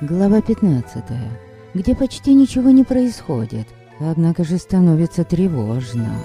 Глава 15, где почти ничего не происходит, однако же становится тревожно.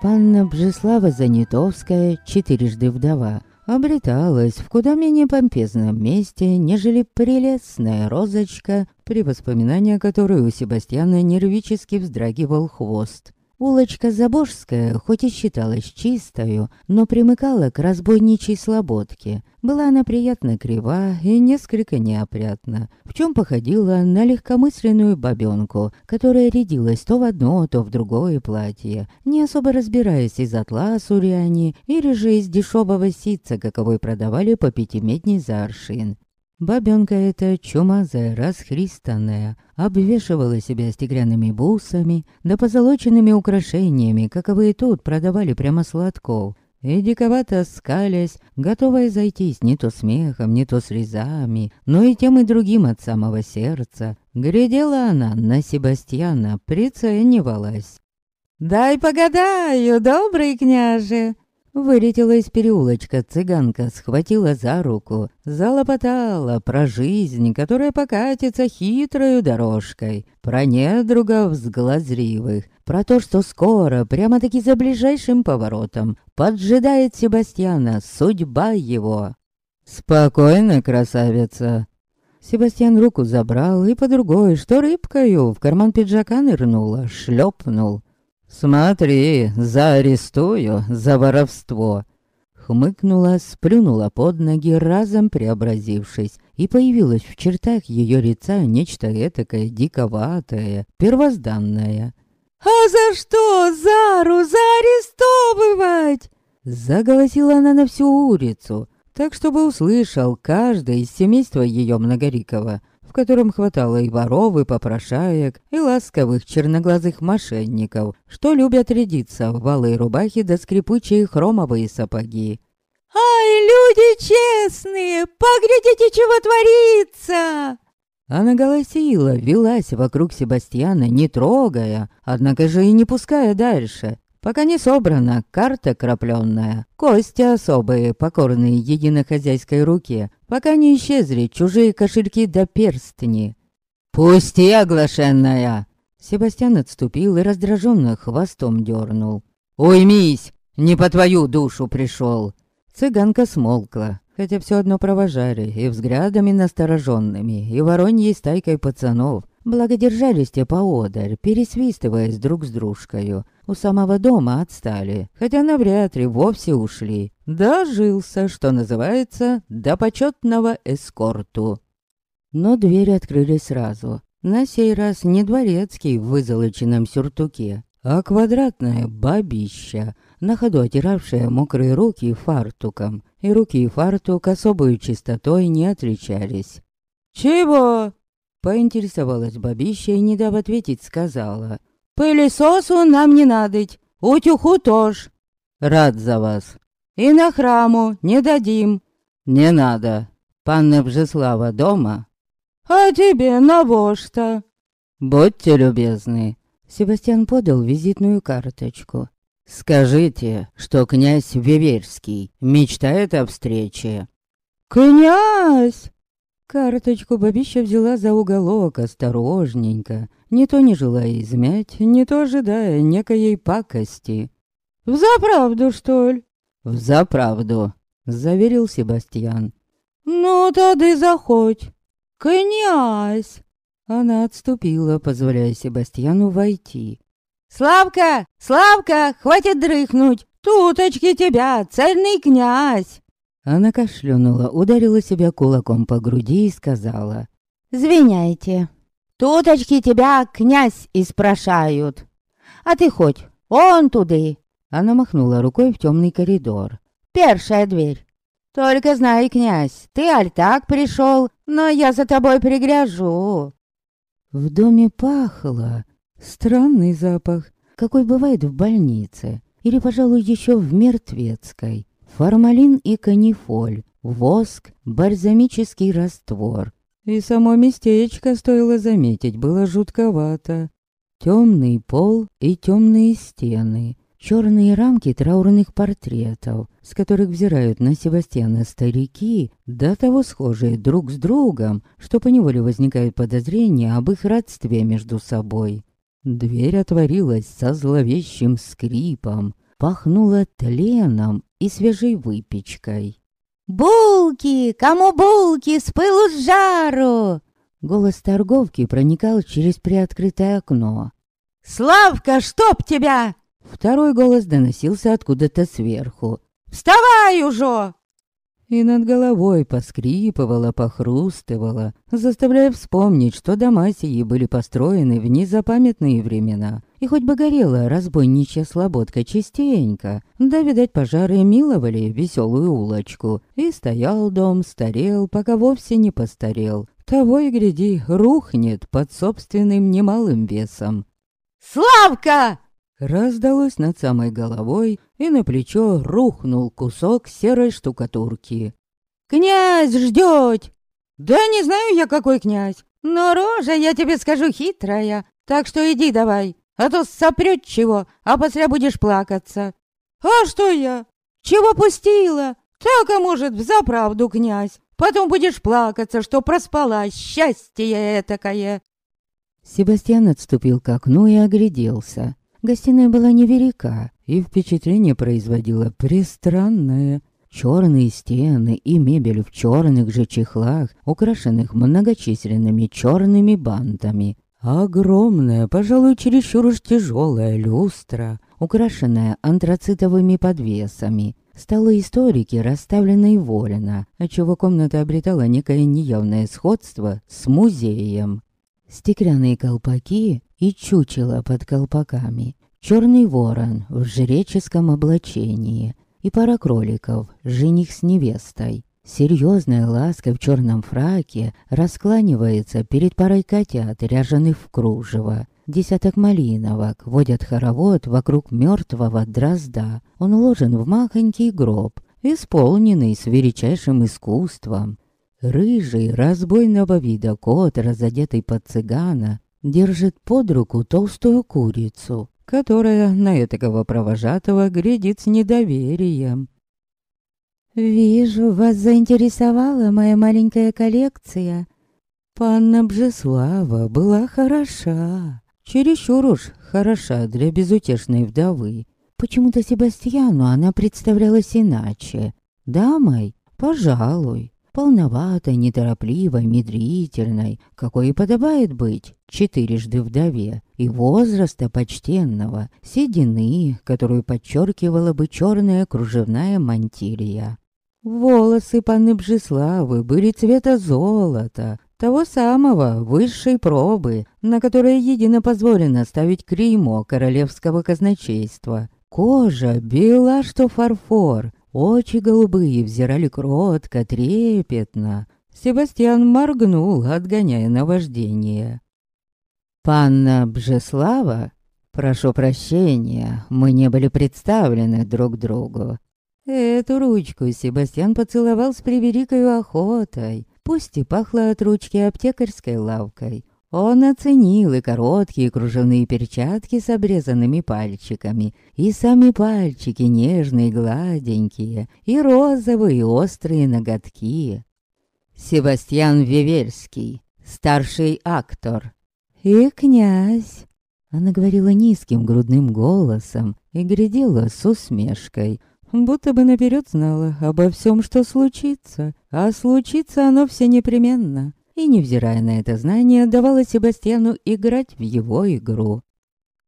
Панна Бжеслава Занятовская, четырежды вдова, обреталась в куда менее помпезном месте, нежели прелестная розочка, при воспоминании о которой у Себастьяна нервически вздрагивал хвост. Улочка Заборская, хоть и считалась чистою, но примыкала к разбойничьей слободке. Была она приятно крива и несколько неопрятна, в чем походила на легкомысленную бабенку, которая рядилась то в одно, то в другое платье, не особо разбираясь из атласу ряни или же из дешевого ситца, каковой продавали по пятимедней за аршин. Бабенка эта чумазая, расхристанная, обвешивала себя стеклянными бусами, да позолоченными украшениями, каковые тут продавали прямо сладков, и диковато скалясь, готовая зайтись не то смехом, не то слезами, но и тем и другим от самого сердца, глядела она на Себастьяна, приценивалась. «Дай погадаю, добрый княже!» Вылетела из переулочка цыганка, схватила за руку, залопотала про жизнь, которая покатится хитрою дорожкой, про недругов сглазривых, про то, что скоро, прямо-таки за ближайшим поворотом, поджидает Себастьяна судьба его. «Спокойно, красавица!» Себастьян руку забрал и по другой, что рыбкою, в карман пиджака нырнула, шлепнул. «Смотри, заарестую за воровство!» Хмыкнула, сплюнула под ноги, разом преобразившись, и появилось в чертах ее лица нечто этакое диковатое, первозданное. «А за что Зару заарестовывать?» Заголосила она на всю улицу, так чтобы услышал каждый из семейства ее многорикого — котором хватало и воров, и попрошаек, и ласковых черноглазых мошенников, что любят рядиться в валы рубахи да скрипучие хромовые сапоги. «Ай, люди честные, поглядите, чего творится!» Она голосила, велась вокруг Себастьяна, не трогая, однако же и не пуская дальше, Пока не собрана карта крапленная, кости особые, покорные единохозяйской руке, пока не исчезли чужие кошельки да перстни. «Пусти, оглашенная!» Себастьян отступил и раздраженно хвостом дернул. «Уймись! Не по твою душу пришел!» Цыганка смолкла, хотя все одно провожали, и взглядами настороженными, и вороньей стайкой пацанов, благодержались те поодаль, пересвистываясь друг с дружкою, у самого дома отстали, хотя навряд ли вовсе ушли. Дожился, что называется, до почетного эскорту. Но двери открылись сразу. На сей раз не дворецкий в вызолоченном сюртуке, а квадратная бабища, на ходу отиравшая мокрые руки фартуком, и руки и фартук особой чистотой не отличались. «Чего?» Поинтересовалась бабища и, не дав ответить, сказала. Пылесосу нам не надоть, утюху тоже. Рад за вас. И на храму не дадим. Не надо. Панна Бжеслава дома? А тебе на что? Будьте любезны. Себастьян подал визитную карточку. «Скажите, что князь Виверский мечтает о встрече?» «Князь!» Карточку бабища взяла за уголок осторожненько, не то не желая измять, не то ожидая некоей пакости. «Взаправду, что ли?» «Взаправду», — заверил Себастьян. «Ну, тогда заходь, князь!» Она отступила, позволяя Себастьяну войти. «Славка! Славка! Хватит дрыхнуть! Туточки тебя, цельный князь!» Она кашлянула, ударила себя кулаком по груди и сказала. «Звиняйте. Туточки тебя, князь, испрошают. А ты хоть, он туды!» Она махнула рукой в темный коридор. «Першая дверь. Только знай, князь, ты аль так пришел, но я за тобой пригряжу». В доме пахло. Странный запах, какой бывает в больнице. Или, пожалуй, еще в мертвецкой. Формалин и канифоль, воск, бальзамический раствор. И само местечко, стоило заметить, было жутковато. Темный пол и темные стены. Черные рамки траурных портретов, с которых взирают на Себастьяна старики, до того схожие друг с другом, что поневоле возникают подозрения об их родстве между собой. Дверь отворилась со зловещим скрипом, пахнула тленом и свежей выпечкой. «Булки! Кому булки? С пылу с жару!» Голос торговки проникал через приоткрытое окно. «Славка, чтоб тебя!» Второй голос доносился откуда-то сверху. «Вставай уже!» И над головой поскрипывала, похрустывала, заставляя вспомнить, что дома сии были построены в незапамятные времена. И хоть бы горела разбойничья слободка частенько, да, видать, пожары миловали веселую улочку. И стоял дом, старел, пока вовсе не постарел. Того и гляди, рухнет под собственным немалым весом. «Славка!» Раздалось над самой головой, и на плечо рухнул кусок серой штукатурки. «Князь ждет!» «Да не знаю я, какой князь, но рожа, я тебе скажу, хитрая, так что иди давай, а то сопрёт чего, а после будешь плакаться». «А что я? Чего пустила? Так, а может, взаправду, князь, потом будешь плакаться, что проспала, счастье этакое». Себастьян отступил к окну и огляделся. Гостиная была невелика, и впечатление производило пристранное. Черные стены и мебель в черных же чехлах, украшенных многочисленными черными бантами. Огромная, пожалуй, чересчур уж тяжелая люстра, украшенная антрацитовыми подвесами. Столы историки, расставленные волено, отчего комната обретала некое неявное сходство с музеем. Стеклянные колпаки и чучело под колпаками, черный ворон в жреческом облачении и пара кроликов, жених с невестой. Серьезная ласка в черном фраке раскланивается перед парой котят, ряженых в кружево. Десяток малиновок водят хоровод вокруг мертвого дрозда. Он уложен в махонький гроб, исполненный с величайшим искусством. Рыжий, разбойного вида кот, разодетый под цыгана, держит под руку толстую курицу, которая на этакого провожатого глядит с недоверием. «Вижу, вас заинтересовала моя маленькая коллекция». Панна Бжеслава была хороша, чересчур уж хороша для безутешной вдовы. Почему-то Себастьяну она представлялась иначе. Дамой, пожалуй, полноватой, неторопливой, медрительной, какой и подобает быть четырежды вдове, и возраста почтенного, седины, которую подчеркивала бы черная кружевная мантилья. Волосы панны Бжеславы были цвета золота, того самого, высшей пробы, на которое едино позволено ставить клеймо королевского казначейства. Кожа бела, что фарфор, Очи голубые взирали кротко, трепетно. Себастьян моргнул, отгоняя наваждение. «Панна Бжеслава, прошу прощения, мы не были представлены друг другу». Эту ручку Себастьян поцеловал с превеликой охотой, пусть и пахло от ручки аптекарской лавкой. Он оценил и короткие кружевные перчатки с обрезанными пальчиками, и сами пальчики нежные, гладенькие, и розовые острые ноготки. Себастьян Вивельский, старший актор. И князь. Она говорила низким грудным голосом и глядела с усмешкой, будто бы наперед знала обо всем, что случится, а случится оно все непременно и, невзирая на это знание, давала Себастьяну играть в его игру.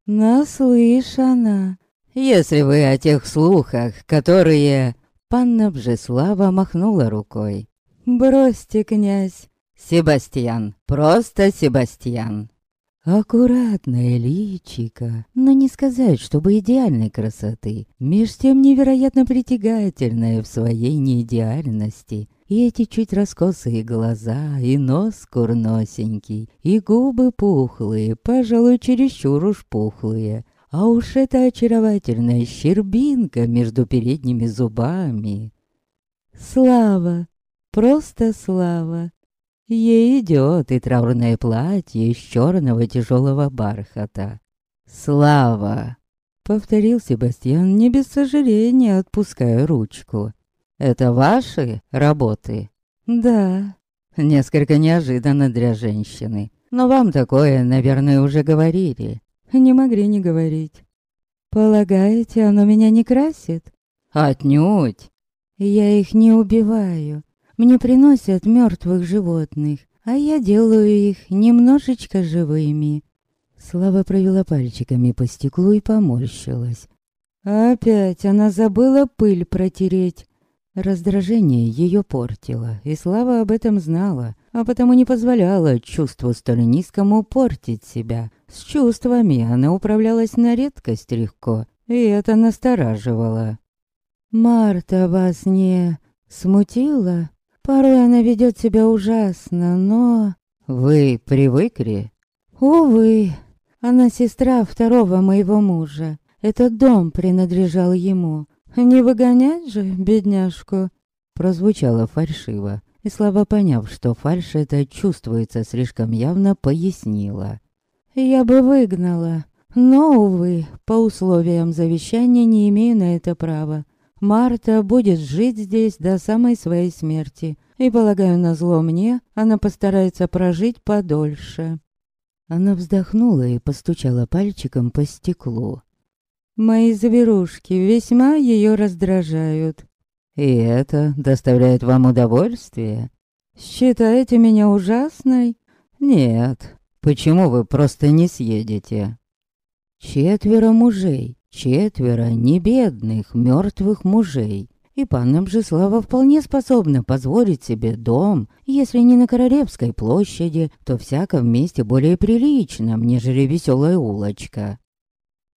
«Наслышана. Если вы о тех слухах, которые...» Панна Бжеслава махнула рукой. «Бросьте, князь. Себастьян, просто Себастьян». Аккуратное личико, но не сказать, чтобы идеальной красоты, меж тем невероятно притягательное в своей неидеальности. И эти чуть раскосые глаза, и нос курносенький, и губы пухлые, пожалуй, чересчур уж пухлые. А уж эта очаровательная щербинка между передними зубами. Слава, просто слава. Ей идет и траурное платье из черного тяжелого бархата. Слава, Повторил Себастьян, не без сожаления отпуская ручку. «Это ваши работы?» «Да». Несколько неожиданно для женщины. Но вам такое, наверное, уже говорили. Не могли не говорить. Полагаете, оно меня не красит? Отнюдь. Я их не убиваю. Мне приносят мертвых животных, а я делаю их немножечко живыми. Слава провела пальчиками по стеклу и поморщилась. Опять она забыла пыль протереть. Раздражение ее портило, и Слава об этом знала, а потому не позволяла чувству столь низкому портить себя. С чувствами она управлялась на редкость легко, и это настораживало. «Марта вас не смутила? Порой она ведет себя ужасно, но...» «Вы привыкли?» «Увы, она сестра второго моего мужа. Этот дом принадлежал ему. Не выгонять же, бедняжку?» Прозвучало фальшиво, и Слава, поняв, что фальшь это чувствуется слишком явно, пояснила. «Я бы выгнала, но, увы, по условиям завещания не имею на это права. Марта будет жить здесь до самой своей смерти, и, полагаю, на зло мне, она постарается прожить подольше». Она вздохнула и постучала пальчиком по стеклу. «Мои зверушки весьма ее раздражают». «И это доставляет вам удовольствие?» «Считаете меня ужасной?» «Нет. Почему вы просто не съедете?» «Четверо мужей, четверо небедных, мертвых мужей. И панна Бжеслава вполне способна позволить себе дом, если не на Королевской площади, то всяком месте более приличном, нежели веселая улочка.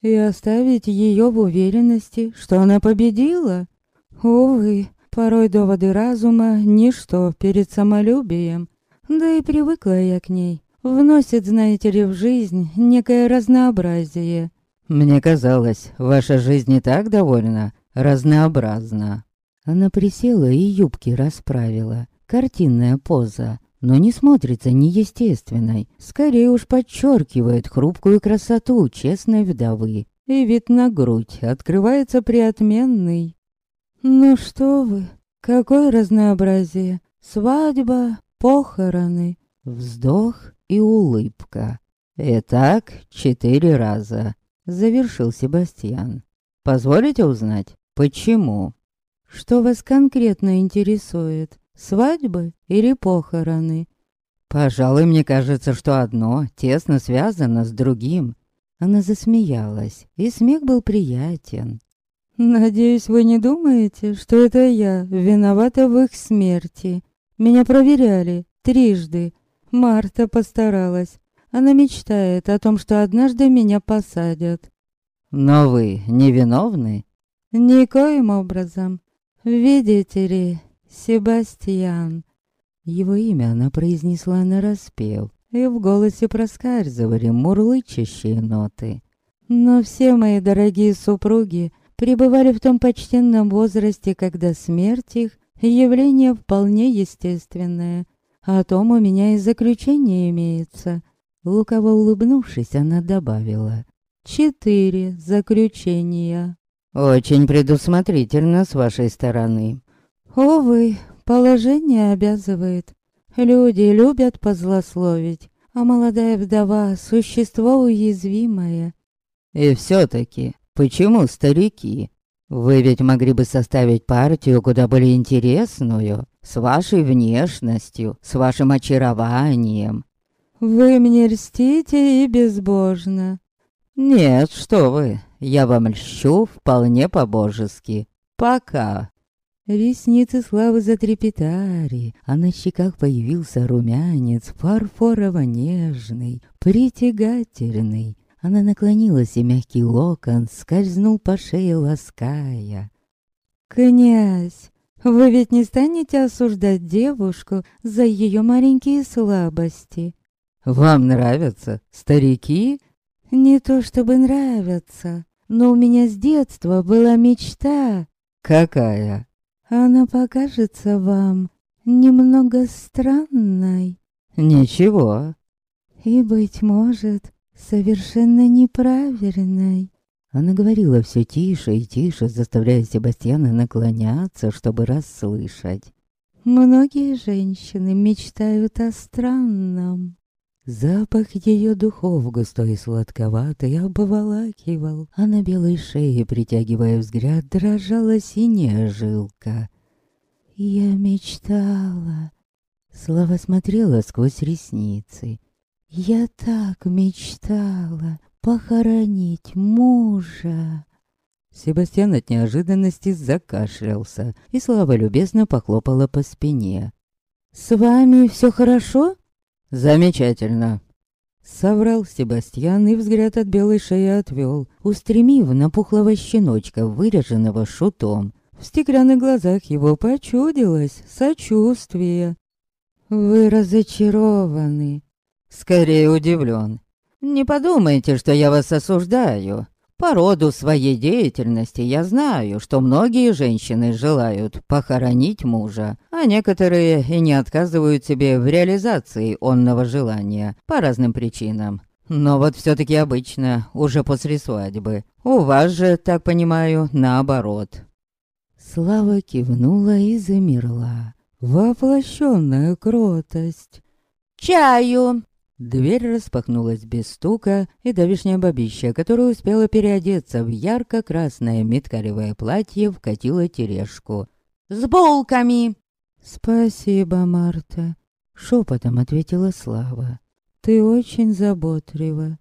И оставить ее в уверенности, что она победила? Увы, порой доводы разума — ничто перед самолюбием. Да и привыкла я к ней. Вносит, знаете ли, в жизнь некое разнообразие. Мне казалось, ваша жизнь не так довольна разнообразна. Она присела и юбки расправила. Картинная поза, но не смотрится неестественной. Скорее уж подчеркивает хрупкую красоту честной вдовы. И вид на грудь открывается приотменный. «Ну что вы, какое разнообразие! Свадьба, похороны!» Вздох и улыбка. «Итак, четыре раза», — завершил Себастьян. «Позволите узнать, почему?» Что вас конкретно интересует? Свадьбы или похороны? Пожалуй, мне кажется, что одно тесно связано с другим. Она засмеялась, и смех был приятен. Надеюсь, вы не думаете, что это я виновата в их смерти. Меня проверяли трижды. Марта постаралась. Она мечтает о том, что однажды меня посадят. Но вы невиновны? Никоим образом. «Видите ли, Себастьян...» Его имя она произнесла нараспев, и в голосе проскальзывали мурлычащие ноты. Но все мои дорогие супруги пребывали в том почтенном возрасте, когда смерть их — явление вполне естественное. О том у меня и заключение имеется. Лукаво улыбнувшись, она добавила. «Четыре заключения». «Очень предусмотрительно с вашей стороны». «Увы, положение обязывает. Люди любят позлословить, а молодая вдова — существо уязвимое». «И все-таки, почему старики? Вы ведь могли бы составить партию куда более интересную, с вашей внешностью, с вашим очарованием». «Вы мне льстите и безбожно». «Нет, что вы, я вам льщу вполне по-божески. Пока. Ресницы Славы затрепетали, а на щеках появился румянец, фарфорово-нежный, притягательный. Она наклонилась, и мягкий локон скользнул по шее, лаская. «Князь, вы ведь не станете осуждать девушку за ее маленькие слабости?» «Вам нравятся старики?» «Не то чтобы нравятся, но у меня с детства была мечта. Какая? Она покажется вам немного странной. Ничего. И, быть может, совершенно неправильной. Она говорила все тише и тише, заставляя Себастьяна наклоняться, чтобы расслышать. Многие женщины мечтают о странном. Запах ее духов густой и сладковатый обволакивал, а на белой шее, притягивая взгляд, дрожала синяя жилка. Я мечтала. Слава смотрела сквозь ресницы. Я так мечтала похоронить мужа. Себастьян от неожиданности закашлялся, и Слава любезно похлопала по спине. «С вами все хорошо?» «Замечательно!» Соврал Себастьян и взгляд от белой шеи отвел, устремив на пухлого щеночка, выреженного шутом. В стеклянных глазах его почудилось сочувствие. «Вы разочарованы!» «Скорее удивлен. Не подумайте, что я вас осуждаю. По роду своей деятельности я знаю, что многие женщины желают похоронить мужа, а некоторые и не отказывают себе в реализации онного желания по разным причинам. Но вот все-таки обычно, уже после свадьбы. У вас же, так понимаю, наоборот. Слава кивнула и замерла. Воплощенная кротость. «Чаю!» Дверь распахнулась без стука, и давишняя бабища, которая успела переодеться в ярко-красное миткаревое платье, вкатила тележку. «С булками!» «Спасибо, Марта», — шепотом ответила Слава. «Ты очень заботлива».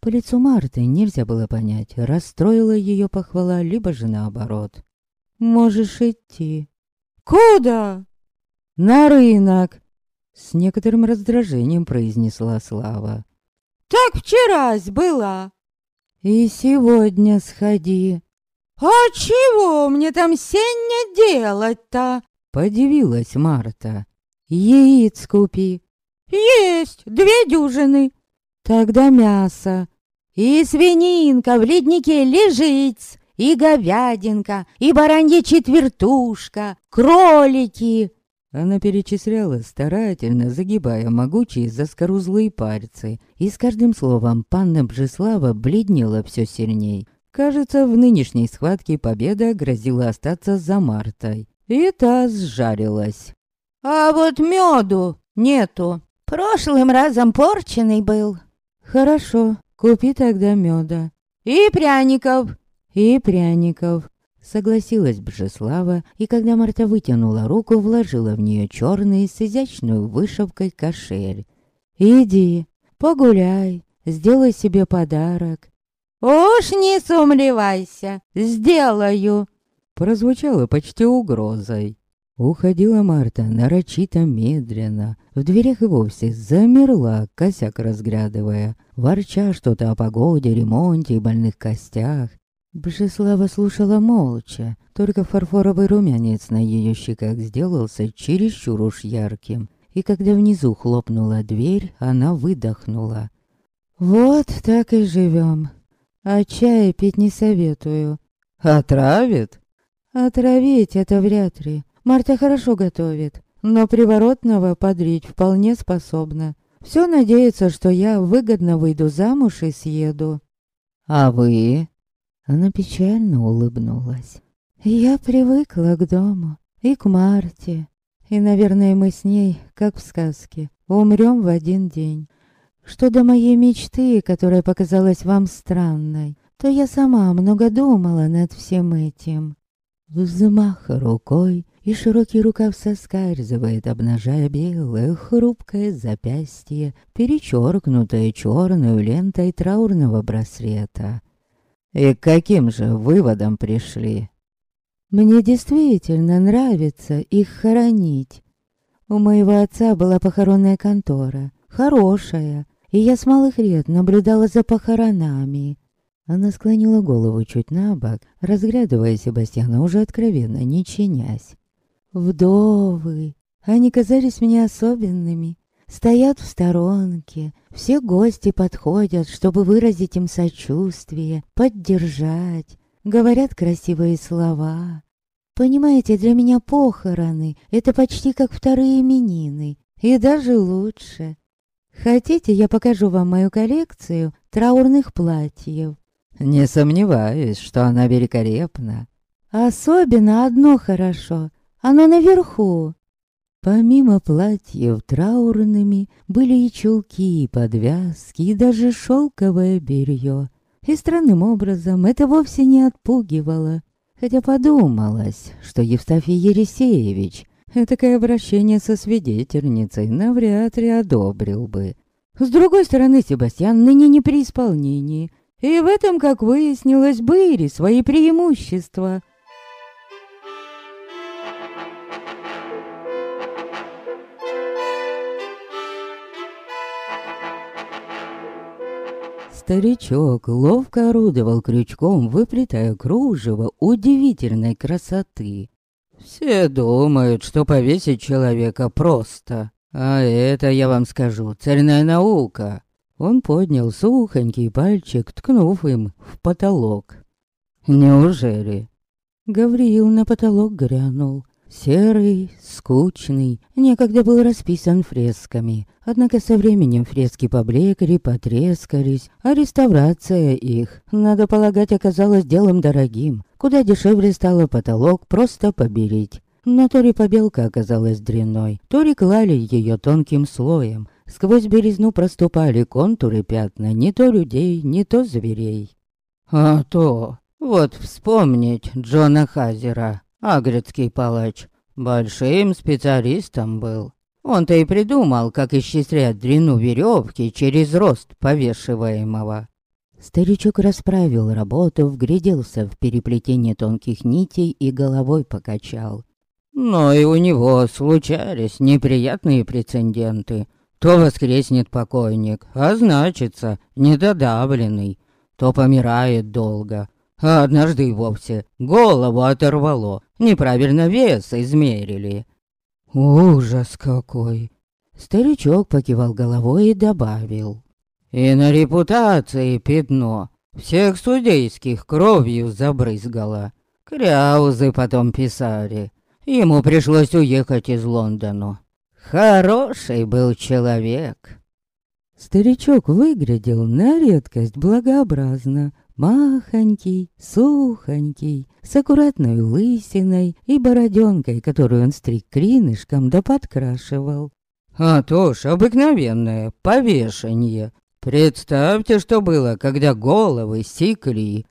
По лицу Марты нельзя было понять, расстроила ее похвала, либо же наоборот. «Можешь идти». «Куда?» «На рынок!» С некоторым раздражением произнесла Слава. «Так вчерась была!» «И сегодня сходи!» «А чего мне там сегодня делать-то?» Подивилась Марта. «Яиц купи!» «Есть две дюжины!» «Тогда мясо!» «И свининка в леднике лежит!» и говядинка, и баранья четвертушка, кролики, она перечисляла, старательно загибая могучие заскорузлые пальцы, и с каждым словом панна Бжеслава бледнела все сильней. Кажется, в нынешней схватке победа грозила остаться за Мартой. И та сжарилась. «А вот меду нету. Прошлым разом порченый был». «Хорошо, купи тогда меда». «И пряников». «И пряников. Согласилась Бжеслава, и когда Марта вытянула руку, вложила в нее черный с изящной вышивкой кошель. «Иди, погуляй, сделай себе подарок». «Уж не сумлевайся, сделаю!» Прозвучало почти угрозой. Уходила Марта нарочито медленно. В дверях и вовсе замерла, косяк разглядывая, ворча что-то о погоде, ремонте и больных костях. Бжеслава слушала молча, только фарфоровый румянец на ее щеках сделался чересчур уж ярким. И когда внизу хлопнула дверь, она выдохнула. «Вот так и живем. А чая пить не советую». «Отравит?» «Отравить это вряд ли. Марта хорошо готовит, но приворотного подрить вполне способна. Все надеется, что я выгодно выйду замуж и съеду». «А вы?» Она печально улыбнулась. Я привыкла к дому и к Марте. И, наверное, мы с ней, как в сказке, умрем в один день. Что до моей мечты, которая показалась вам странной, то я сама много думала над всем этим. Взмах рукой, и широкий рукав соскальзывает, обнажая белое, хрупкое запястье, перечеркнутое черной лентой траурного браслета. И к каким же выводам пришли? Мне действительно нравится их хоронить. У моего отца была похоронная контора, хорошая, и я с малых лет наблюдала за похоронами. Она склонила голову чуть на бок, разглядывая Себастьяна уже откровенно, не чинясь. Вдовы, они казались мне особенными, стоят в сторонке. Все гости подходят, чтобы выразить им сочувствие, поддержать, говорят красивые слова. Понимаете, для меня похороны — это почти как вторые именины, и даже лучше. Хотите, я покажу вам мою коллекцию траурных платьев? Не сомневаюсь, что она великолепна. Особенно одно хорошо. Оно наверху. Помимо платьев траурными, были и чулки, и подвязки, и даже шелковое белье. И странным образом это вовсе не отпугивало. Хотя подумалось, что Евстафий Ересеевич Этакое обращение со свидетельницей навряд ли одобрил бы. С другой стороны, Себастьян ныне не при исполнении, и в этом, как выяснилось, были свои преимущества. Старичок ловко орудовал крючком, выплетая кружево удивительной красоты. Все думают, что повесить человека просто. А это, я вам скажу, цельная наука. Он поднял сухонький пальчик, ткнув им в потолок. Неужели? Гавриил на потолок грянул. Серый, скучный, некогда был расписан фресками. Однако со временем фрески поблекли, потрескались, а реставрация их, надо полагать, оказалась делом дорогим. Куда дешевле стало потолок просто поберить. Но то ли побелка оказалась дрянной, то ли клали ее тонким слоем. Сквозь березну проступали контуры пятна не то людей, не то зверей. А то, вот вспомнить Джона Хазера, Агрецкий палач, большим специалистом был. Он-то и придумал, как исчислять длину веревки через рост повешиваемого. Старичок расправил работу, вгляделся в переплетение тонких нитей и головой покачал. Но и у него случались неприятные прецеденты. То воскреснет покойник, а значится недодавленный, то помирает долго, а однажды и вовсе голову оторвало, неправильно вес измерили. Ужас какой! Старичок покивал головой и добавил. И на репутации пятно. Всех судейских кровью забрызгало. Кряузы потом писали. Ему пришлось уехать из Лондона. Хороший был человек. Старичок выглядел на редкость благообразно. Махонький, сухонький, с аккуратной лысиной и бороденкой, которую он стриг клинышком да подкрашивал. А то ж обыкновенное повешение. Представьте, что было, когда головы секли.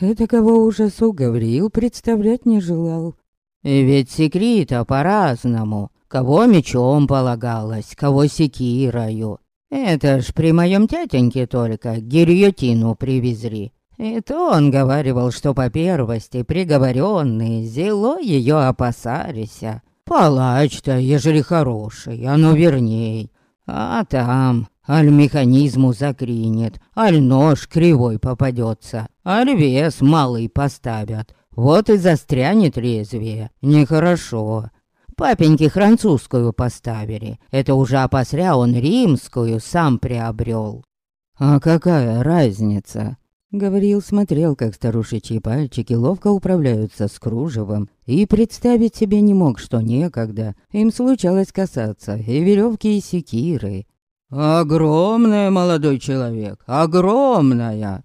Это кого ужасу Гавриил представлять не желал. И ведь секри-то по-разному. Кого мечом полагалось, кого секирою. Это ж при моем тятеньке только гильотину привезли. И то он говаривал, что по первости приговоренные зело ее опасались. Палач-то, ежели хороший, оно верней. А там, аль механизму закринет, аль нож кривой попадется, аль вес малый поставят. Вот и застрянет лезвие. Нехорошо. Папеньке французскую поставили. Это уже опосря он римскую сам приобрел. А какая разница? Гавриил смотрел, как старушечьи пальчики ловко управляются с кружевом, и представить себе не мог, что некогда им случалось касаться и веревки, и секиры. «Огромная, молодой человек, огромная!»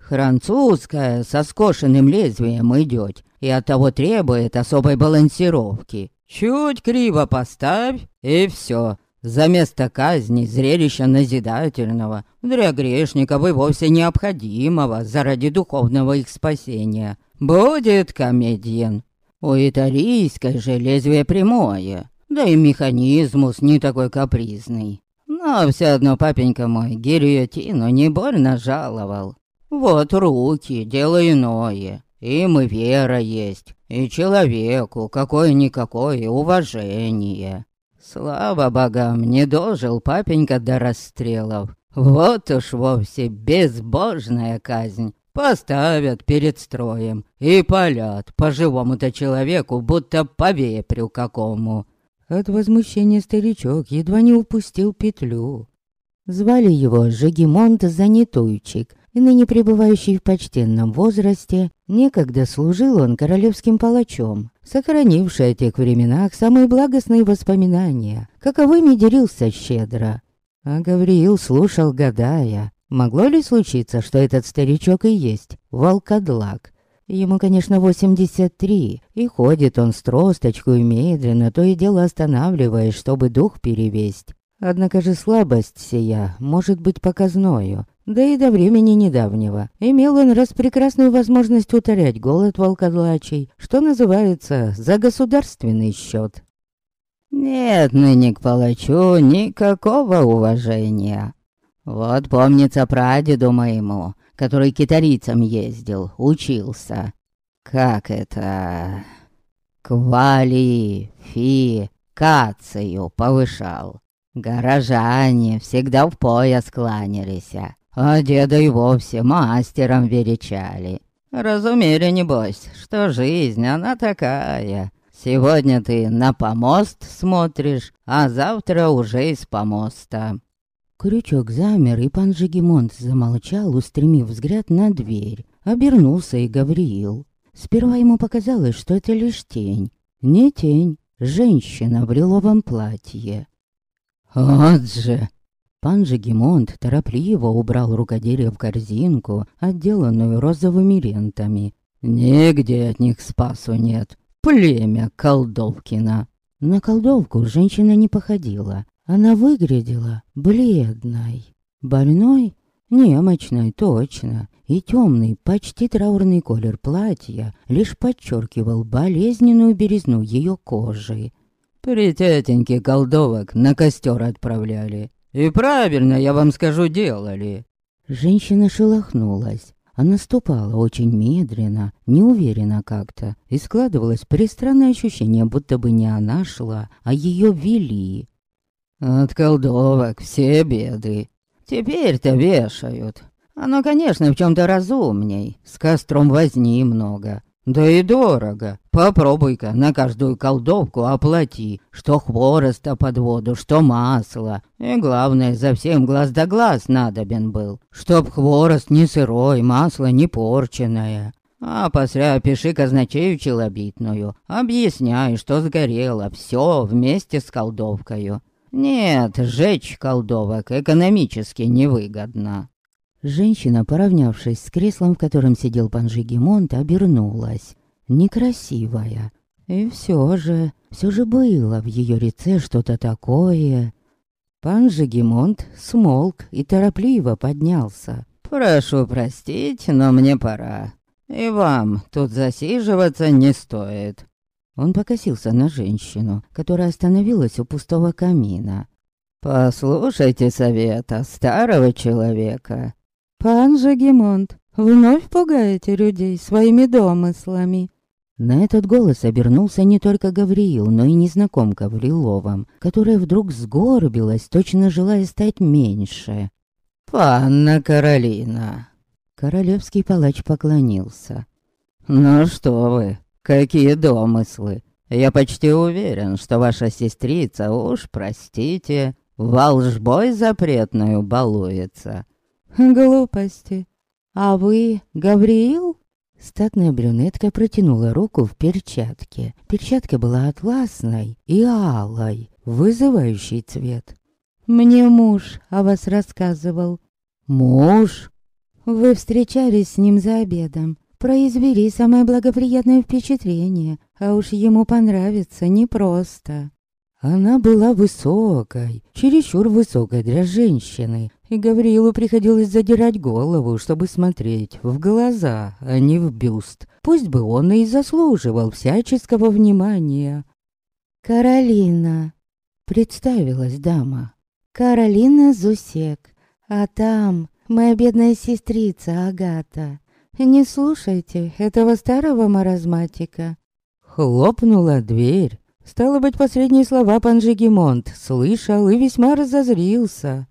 «Французская, со скошенным лезвием идет, и оттого требует особой балансировки. Чуть криво поставь, и все. За место казни зрелища назидательного, для грешников и вовсе необходимого заради духовного их спасения. Будет комедиен. У италийской же лезвие прямое, да и механизмус не такой капризный. Но все одно папенька мой гильотину не больно жаловал. Вот руки, дело иное. Им и вера есть, и человеку какое-никакое уважение. Слава богам, не дожил папенька до расстрелов. Вот уж вовсе безбожная казнь. Поставят перед строем и палят по живому-то человеку, будто по вепрю какому. От возмущения старичок едва не упустил петлю. Звали его Жагимонт Занятуйчик, и ныне пребывающий в почтенном возрасте, некогда служил он королевским палачом, сохранивший о тех временах самые благостные воспоминания, каковыми делился щедро. А Гавриил слушал, гадая, Могло ли случиться, что этот старичок и есть волкодлак? Ему, конечно, 83, и ходит он с тросточкой медленно, то и дело останавливаясь, чтобы дух перевесть. Однако же слабость сия может быть показною, да и до времени недавнего имел он распрекрасную возможность утолять голод волкодлачий, что называется, за государственный счет. Нет ныне к палачу никакого уважения. Вот помнится прадеду моему, который китарицам ездил, учился. Как это? Квали, фи, кацию повышал. Горожане всегда в пояс кланялись, а деда и вовсе мастером величали. Разумели, небось, что жизнь она такая. Сегодня ты на помост смотришь, а завтра уже из помоста. Крючок замер, и пан Жигемонт замолчал, устремив взгляд на дверь. Обернулся и Гавриил. Сперва ему показалось, что это лишь тень. Не тень, женщина в лиловом платье. «Вот же!» Пан Жигемонт торопливо убрал рукоделие в корзинку, отделанную розовыми лентами. «Нигде от них спасу нет. Племя Колдовкина!» На колдовку женщина не походила. Она выглядела бледной, больной, немощной, точно, и темный, почти траурный колер платья лишь подчеркивал болезненную березну ее кожи. При тетеньке колдовок на костер отправляли. И правильно, я вам скажу, делали. Женщина шелохнулась. Она ступала очень медленно, неуверенно как-то, и складывалось пристранное ощущение, будто бы не она шла, а ее вели. От колдовок все беды. Теперь-то вешают. Оно, конечно, в чем-то разумней. С костром возни много. Да и дорого. Попробуй-ка на каждую колдовку оплати, что хвороста под воду, что масло. И главное, за всем глаз да глаз надобен был, чтоб хворост не сырой, масло не порченное. А после пиши казначею челобитную, объясняй, что сгорело все вместе с колдовкою. Нет, сжечь колдовок экономически невыгодно. Женщина, поравнявшись с креслом, в котором сидел пан Жигемонт, обернулась. Некрасивая. И все же, все же было в ее лице что-то такое. Пан Жигемонт смолк и торопливо поднялся. «Прошу простить, но мне пора. И вам тут засиживаться не стоит. Он покосился на женщину, которая остановилась у пустого камина. «Послушайте совета старого человека». «Пан Жагемонт, вновь пугаете людей своими домыслами». На этот голос обернулся не только Гавриил, но и незнакомка в лиловом, которая вдруг сгорбилась, точно желая стать меньше. «Панна Каролина!» Королевский палач поклонился. «Ну что вы, Какие домыслы? Я почти уверен, что ваша сестрица, уж простите, волжбой запретную балуется. Глупости. А вы, Гавриил? Статная брюнетка протянула руку в перчатке. Перчатка была атласной и алой, вызывающий цвет. Мне муж о вас рассказывал. Муж? Вы встречались с ним за обедом. Произвели самое благоприятное впечатление, а уж ему понравится непросто. Она была высокой, чересчур высокой для женщины, и Гавриилу приходилось задирать голову, чтобы смотреть в глаза, а не в бюст. Пусть бы он и заслуживал всяческого внимания. «Каролина», — представилась дама. «Каролина Зусек, а там моя бедная сестрица Агата. Не слушайте этого старого маразматика. Хлопнула дверь. Стало быть, последние слова пан Жигемонт слышал и весьма разозрился.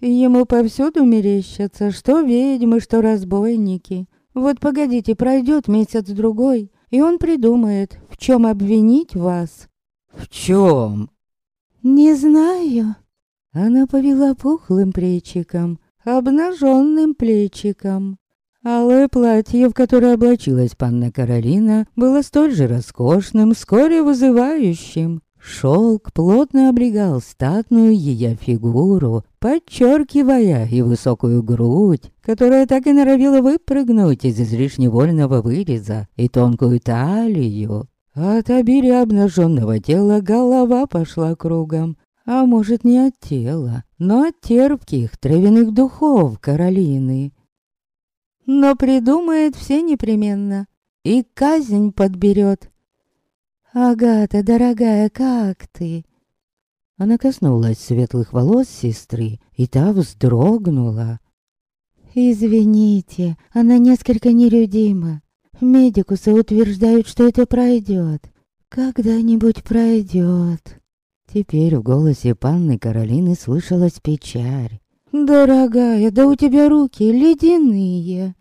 Ему повсюду мерещатся, что ведьмы, что разбойники. Вот погодите, пройдет месяц-другой, и он придумает, в чем обвинить вас. В чем? Не знаю. Она повела пухлым плечиком, обнаженным плечиком. Алое платье, в которое облачилась панна Каролина, было столь же роскошным, вскоре вызывающим. Шелк плотно облегал статную ее фигуру, подчеркивая и высокую грудь, которая так и норовила выпрыгнуть из излишне вольного выреза, и тонкую талию. От обилия обнаженного тела голова пошла кругом, а может не от тела, но от терпких травяных духов Каролины. Но придумает все непременно, и казнь подберет. «Агата, дорогая, как ты?» Она коснулась светлых волос сестры, и та вздрогнула. «Извините, она несколько нелюдима. Медикусы утверждают, что это пройдет. Когда-нибудь пройдет». Теперь в голосе панны Каролины слышалась печаль. «Дорогая, да у тебя руки ледяные!»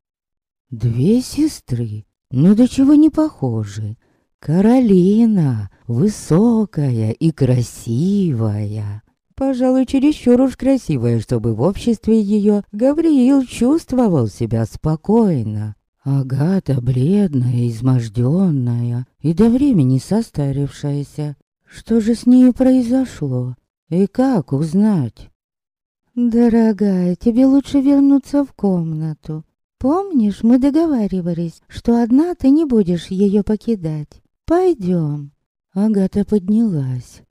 Две сестры, ну до чего не похожи. Каролина, высокая и красивая. Пожалуй, чересчур уж красивая, чтобы в обществе ее Гавриил чувствовал себя спокойно. Агата бледная, изможденная и до времени состарившаяся. Что же с ней произошло? И как узнать? «Дорогая, тебе лучше вернуться в комнату. Помнишь, мы договаривались, что одна ты не будешь ее покидать. Пойдем». Агата поднялась.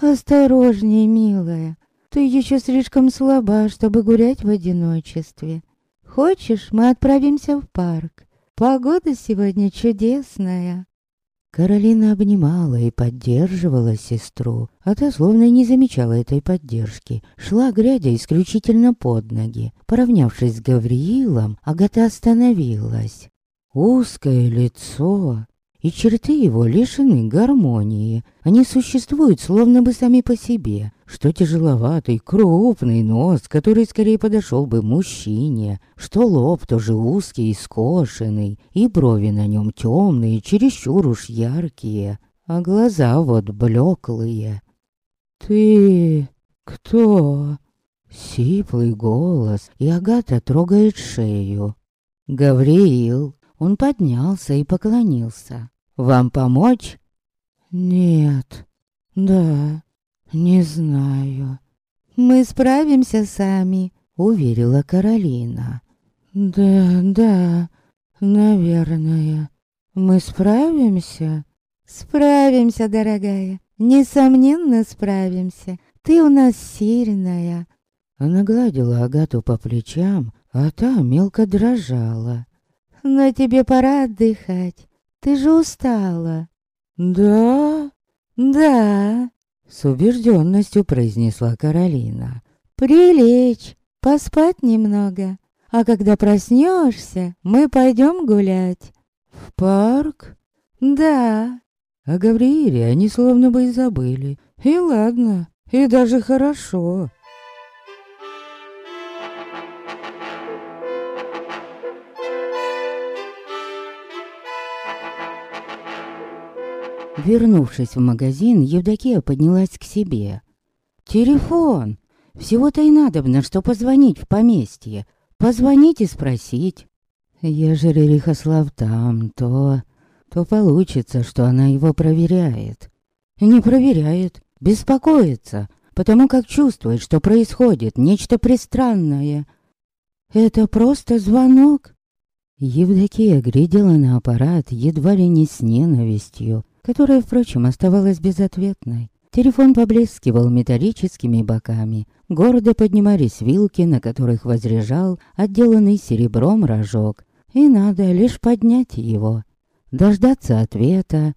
«Осторожней, милая. Ты еще слишком слаба, чтобы гулять в одиночестве. Хочешь, мы отправимся в парк? Погода сегодня чудесная». Каролина обнимала и поддерживала сестру, а та словно не замечала этой поддержки, шла, глядя исключительно под ноги. Поравнявшись с Гавриилом, Агата остановилась. Узкое лицо, и черты его лишены гармонии. Они существуют словно бы сами по себе, что тяжеловатый, крупный нос, который скорее подошел бы мужчине, что лоб тоже узкий и скошенный, и брови на нем темные, чересчур уж яркие, а глаза вот блеклые. «Ты кто?» Сиплый голос, и Агата трогает шею. «Гавриил». Он поднялся и поклонился. «Вам помочь?» «Нет, да, «Не знаю». «Мы справимся сами», — уверила Каролина. «Да, да, наверное. Мы справимся?» «Справимся, дорогая. Несомненно, справимся. Ты у нас сильная». Она гладила Агату по плечам, а та мелко дрожала. «Но тебе пора отдыхать. Ты же устала». «Да?» «Да», с убежденностью произнесла Каролина. «Прилечь, поспать немного, а когда проснешься, мы пойдем гулять». «В парк?» «Да». О Гаврииле они словно бы и забыли. И ладно, и даже хорошо. Вернувшись в магазин, Евдокия поднялась к себе. «Телефон! Всего-то и надобно, что позвонить в поместье. Позвонить и спросить. Ежели Рихослав там, то... то получится, что она его проверяет. Не проверяет, беспокоится, потому как чувствует, что происходит нечто пристранное. Это просто звонок?» Евдокия глядела на аппарат едва ли не с ненавистью которая, впрочем, оставалась безответной. Телефон поблескивал металлическими боками. Гордо поднимались вилки, на которых возряжал отделанный серебром рожок. И надо лишь поднять его. Дождаться ответа.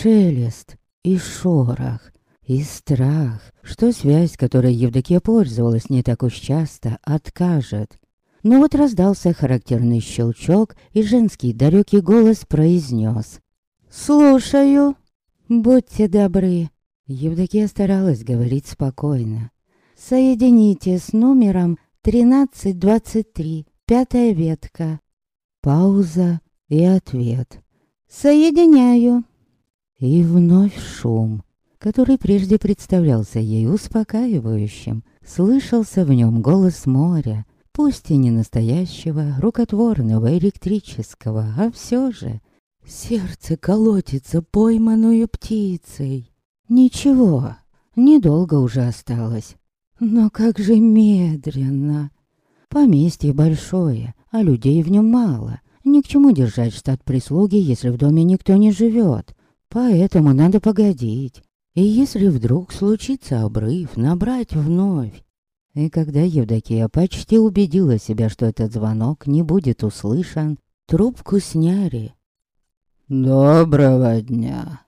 Шелест и шорох. И страх, что связь, которой Евдокия пользовалась не так уж часто, откажет. Но вот раздался характерный щелчок, и женский далекий голос произнес «Слушаю. Будьте добры». Евдокия старалась говорить спокойно. «Соедините с номером 1323, пятая ветка». Пауза и ответ. «Соединяю». И вновь шум, который прежде представлялся ей успокаивающим. Слышался в нем голос моря, пусть и не настоящего, рукотворного, электрического, а все же Сердце колотится пойманную птицей. Ничего, недолго уже осталось. Но как же медленно. Поместье большое, а людей в нем мало. Ни к чему держать штат прислуги, если в доме никто не живет. Поэтому надо погодить. И если вдруг случится обрыв, набрать вновь. И когда Евдокия почти убедила себя, что этот звонок не будет услышан, трубку сняли. «Доброго дня!»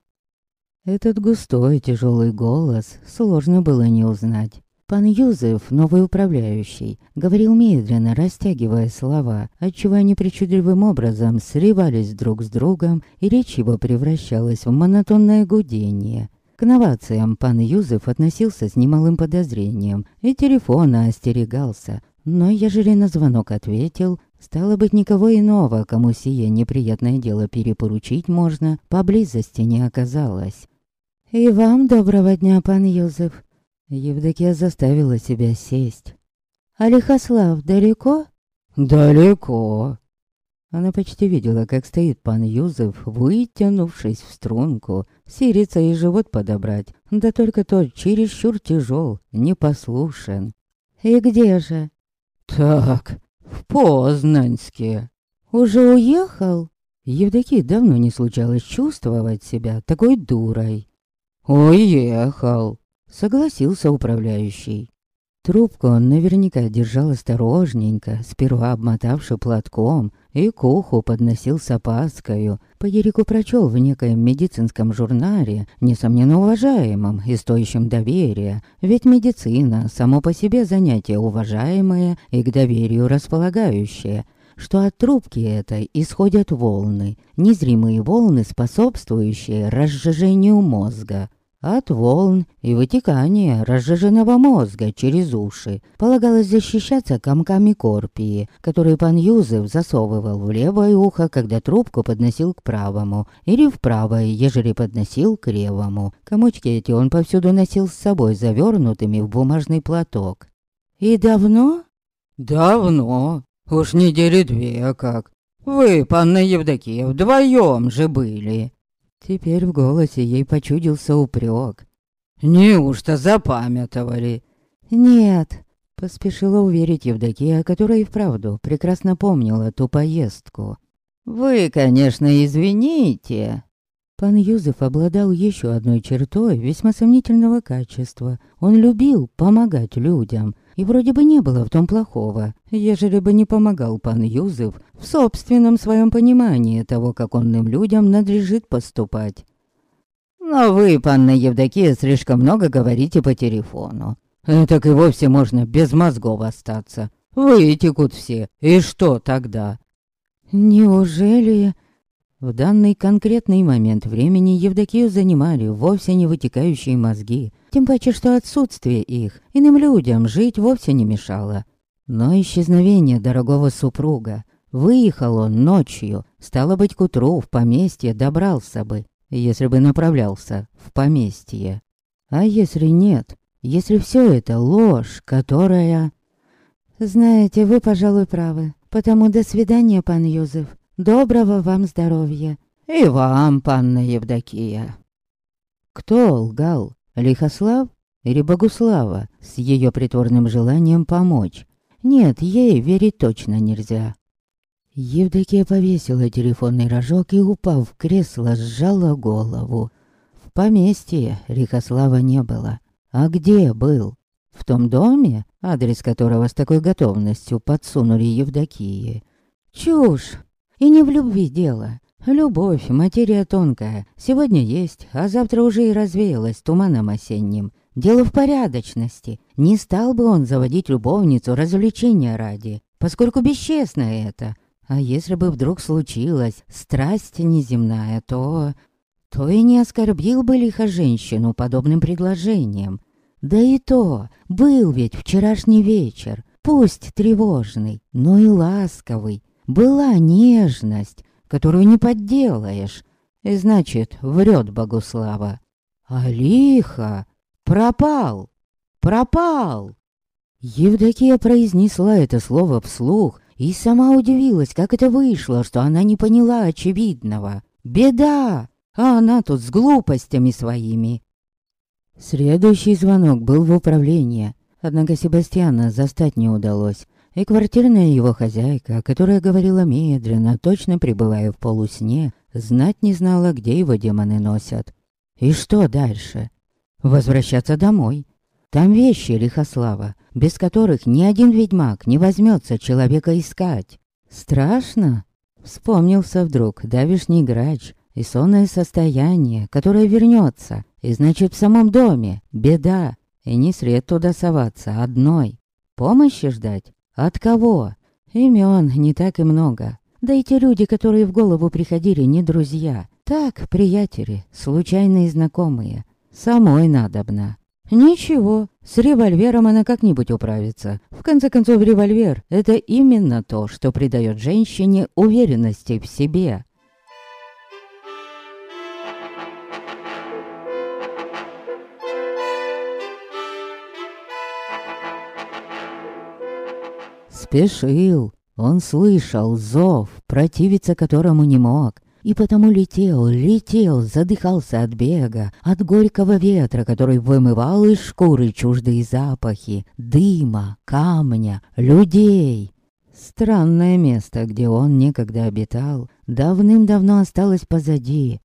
Этот густой тяжелый голос сложно было не узнать. Пан Юзеф, новый управляющий, говорил медленно, растягивая слова, отчего они причудливым образом срывались друг с другом, и речь его превращалась в монотонное гудение. К новациям пан Юзеф относился с немалым подозрением, и телефона остерегался, но ежели на звонок ответил, стало быть никого иного, кому сие неприятное дело перепоручить можно, поблизости не оказалось. «И вам доброго дня, пан Юзеф», Евдокия заставила себя сесть. «А Лихослав далеко?» «Далеко». Она почти видела, как стоит пан Юзеф, вытянувшись в струнку, сирится и живот подобрать, да только тот чересчур тяжел, непослушен. «И где же?» «Так, в Познанске». «Уже уехал?» Евдокии давно не случалось чувствовать себя такой дурой. «Уехал», Согласился управляющий. Трубку он наверняка держал осторожненько, сперва обмотавши платком, и к уху подносил с опаскою. По Ерику прочел в некоем медицинском журнале, несомненно уважаемом и стоящем доверия, ведь медицина само по себе занятие уважаемое и к доверию располагающее, что от трубки этой исходят волны, незримые волны, способствующие разжижению мозга от волн и вытекания разжиженного мозга через уши. Полагалось защищаться комками корпии, которые пан Юзеф засовывал в левое ухо, когда трубку подносил к правому, или в правое, ежели подносил к левому. Комочки эти он повсюду носил с собой, завернутыми в бумажный платок. «И давно?» «Давно. Уж недели две как. Вы, панна Евдокия, вдвоем же были». Теперь в голосе ей почудился упрек. «Неужто запамятовали?» «Нет», — поспешила уверить Евдокия, которая и вправду прекрасно помнила ту поездку. «Вы, конечно, извините». Пан Юзеф обладал еще одной чертой весьма сомнительного качества. Он любил помогать людям, и вроде бы не было в том плохого, ежели бы не помогал пан Юзеф в собственном своем понимании того, как онным людям надлежит поступать. «Но вы, панна Евдокия, слишком много говорите по телефону. Так и вовсе можно без мозгов остаться. Вытекут все, и что тогда?» «Неужели...» В данный конкретный момент времени Евдокию занимали вовсе не вытекающие мозги, тем паче, что отсутствие их иным людям жить вовсе не мешало. Но исчезновение дорогого супруга, выехал он ночью, стало быть, к утру в поместье добрался бы, если бы направлялся в поместье. А если нет, если все это ложь, которая... Знаете, вы, пожалуй, правы, потому до свидания, пан Юзеф. Доброго вам здоровья. И вам, панна Евдокия. Кто лгал? Лихослав или Богуслава с ее притворным желанием помочь? Нет, ей верить точно нельзя. Евдокия повесила телефонный рожок и, упав в кресло, сжала голову. В поместье Лихослава не было. А где был? В том доме, адрес которого с такой готовностью подсунули Евдокии. Чушь! И не в любви дело. Любовь, материя тонкая, сегодня есть, а завтра уже и развеялась туманом осенним. Дело в порядочности. Не стал бы он заводить любовницу развлечения ради, поскольку бесчестно это. А если бы вдруг случилась страсть неземная, то... То и не оскорбил бы лихо женщину подобным предложением. Да и то, был ведь вчерашний вечер, пусть тревожный, но и ласковый, была нежность, которую не подделаешь. И значит, врет Богуслава. А лихо пропал, пропал. Евдокия произнесла это слово вслух и сама удивилась, как это вышло, что она не поняла очевидного. Беда! А она тут с глупостями своими. Следующий звонок был в управление, однако Себастьяна застать не удалось. И квартирная его хозяйка, которая говорила медленно, точно пребывая в полусне, знать не знала, где его демоны носят. И что дальше? Возвращаться домой. Там вещи Лихослава, без которых ни один ведьмак не возьмется человека искать. Страшно? Вспомнился вдруг давишний грач и сонное состояние, которое вернется, и значит в самом доме беда, и не сред туда соваться одной. Помощи ждать? От кого? Имен не так и много. Да и те люди, которые в голову приходили, не друзья. Так, приятели, случайные знакомые. Самой надобно. Ничего, с револьвером она как-нибудь управится. В конце концов, револьвер — это именно то, что придает женщине уверенности в себе. Спешил. Он слышал зов, противиться которому не мог. И потому летел, летел, задыхался от бега, от горького ветра, который вымывал из шкуры чуждые запахи, дыма, камня, людей. Странное место, где он некогда обитал, давным-давно осталось позади.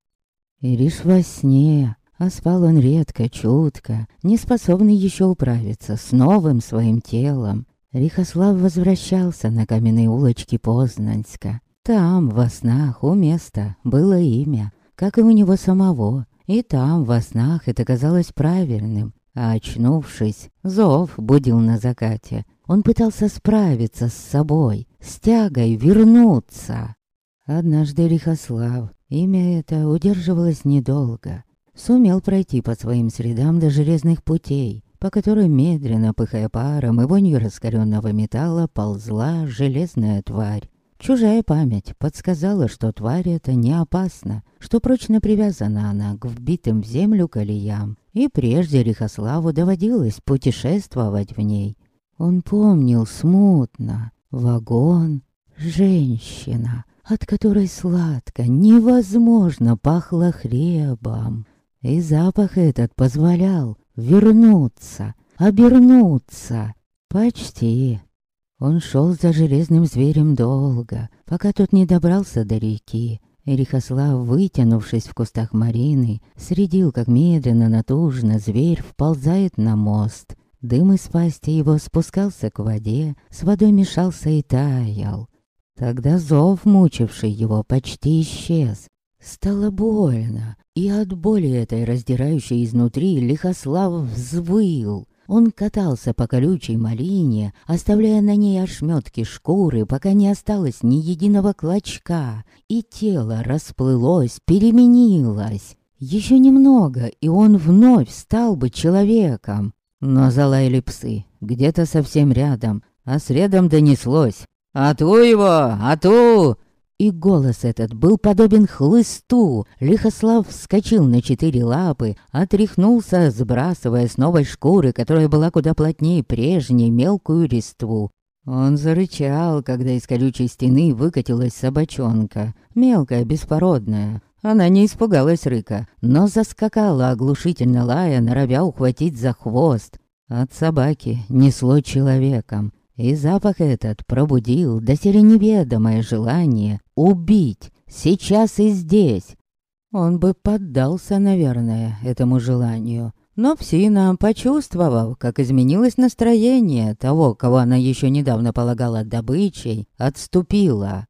И лишь во сне, а спал он редко, чутко, не способный еще управиться с новым своим телом. Рихослав возвращался на каменные улочки Познанска. Там, во снах, у места, было имя, как и у него самого. И там, во снах, это казалось правильным. А очнувшись, зов будил на закате. Он пытался справиться с собой, с тягой вернуться. Однажды Рихослав, имя это удерживалось недолго, сумел пройти по своим средам до железных путей, по которой медленно, пыхая паром и вонью раскаленного металла, ползла железная тварь. Чужая память подсказала, что тварь эта не опасна, что прочно привязана она к вбитым в землю колеям, и прежде Рихославу доводилось путешествовать в ней. Он помнил смутно вагон, женщина, от которой сладко, невозможно пахло хлебом. И запах этот позволял вернуться, обернуться. Почти он шел за железным зверем долго, пока тот не добрался до реки. Эрихослав, вытянувшись в кустах Марины, следил, как медленно, натужно зверь вползает на мост. Дым из пасти его спускался к воде, с водой мешался и таял. Тогда зов, мучивший его, почти исчез. Стало больно, и от боли этой, раздирающей изнутри, Лихослав взвыл. Он катался по колючей малине, оставляя на ней ошметки шкуры, пока не осталось ни единого клочка, и тело расплылось, переменилось. Еще немного, и он вновь стал бы человеком. Но залаяли псы, где-то совсем рядом, а с рядом донеслось. «Ату его! Ату!» И голос этот был подобен хлысту. Лихослав вскочил на четыре лапы, отряхнулся, сбрасывая с новой шкуры, которая была куда плотнее прежней, мелкую листву. Он зарычал, когда из колючей стены выкатилась собачонка, мелкая, беспородная. Она не испугалась рыка, но заскакала оглушительно лая, норовя ухватить за хвост. От собаки несло человеком. И запах этот пробудил доселе неведомое желание убить сейчас и здесь. Он бы поддался, наверное, этому желанию. Но Псина, почувствовав, как изменилось настроение того, кого она еще недавно полагала добычей, отступила.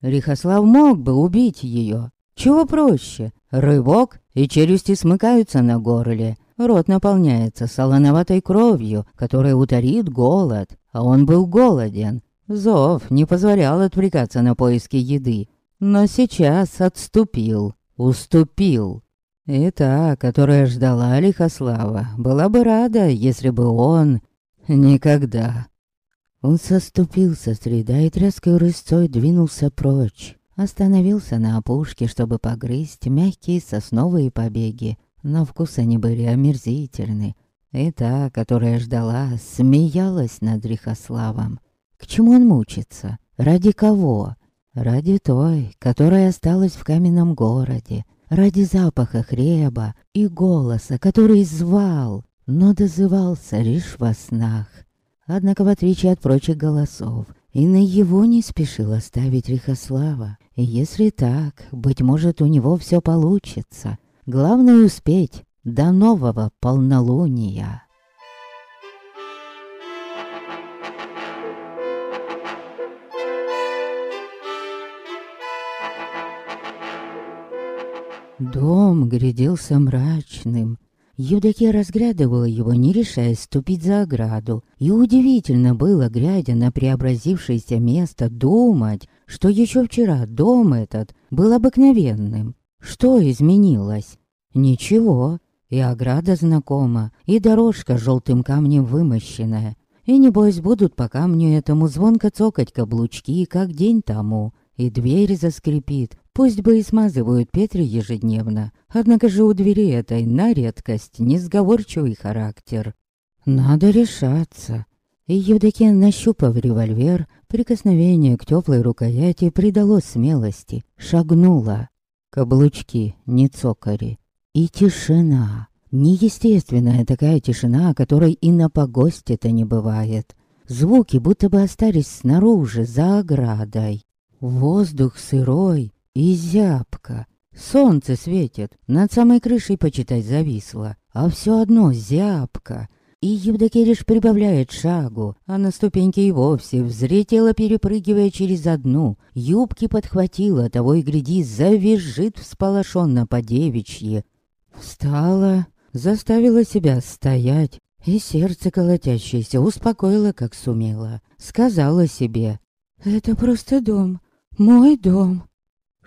Рихослав мог бы убить ее. Чего проще? Рывок, и челюсти смыкаются на горле. Рот наполняется солоноватой кровью, которая утолит голод, а он был голоден. Зов не позволял отвлекаться на поиски еды, но сейчас отступил, уступил. И та, которая ждала Лихослава, была бы рада, если бы он... Никогда. Он соступился с ряда и тряской рысцой двинулся прочь. Остановился на опушке, чтобы погрызть мягкие сосновые побеги. На вкус они были омерзительны. И та, которая ждала, смеялась над Рихославом. К чему он мучится? Ради кого? Ради той, которая осталась в каменном городе, ради запаха хлеба и голоса, который звал, но дозывался лишь во снах. Однако, в отличие от прочих голосов, и на его не спешил оставить Рихослава. И если так, быть может, у него все получится. Главное успеть до нового полнолуния. Дом гряделся мрачным. Евдокия разглядывала его, не решаясь ступить за ограду. И удивительно было, глядя на преобразившееся место, думать, что еще вчера дом этот был обыкновенным. Что изменилось? Ничего. И ограда знакома, и дорожка желтым камнем вымощенная. И небось будут по камню этому звонко цокать каблучки, как день тому. И дверь заскрипит, Пусть бы и смазывают Петре ежедневно, однако же у двери этой на редкость несговорчивый характер. Надо решаться. И Евдокия, нащупав револьвер, прикосновение к теплой рукояти придало смелости, шагнула. Каблучки, не цокари. И тишина. Неестественная такая тишина, которой и на погосте-то не бывает. Звуки будто бы остались снаружи, за оградой. Воздух сырой, и зябко. Солнце светит, над самой крышей, почитай, зависло. А все одно зябко. И Евдокия лишь прибавляет шагу, а на ступеньке и вовсе взлетела, перепрыгивая через одну. Юбки подхватила, того и гляди, завизжит всполошенно по девичьи. Встала, заставила себя стоять, и сердце колотящееся успокоила, как сумела. Сказала себе, «Это просто дом, мой дом,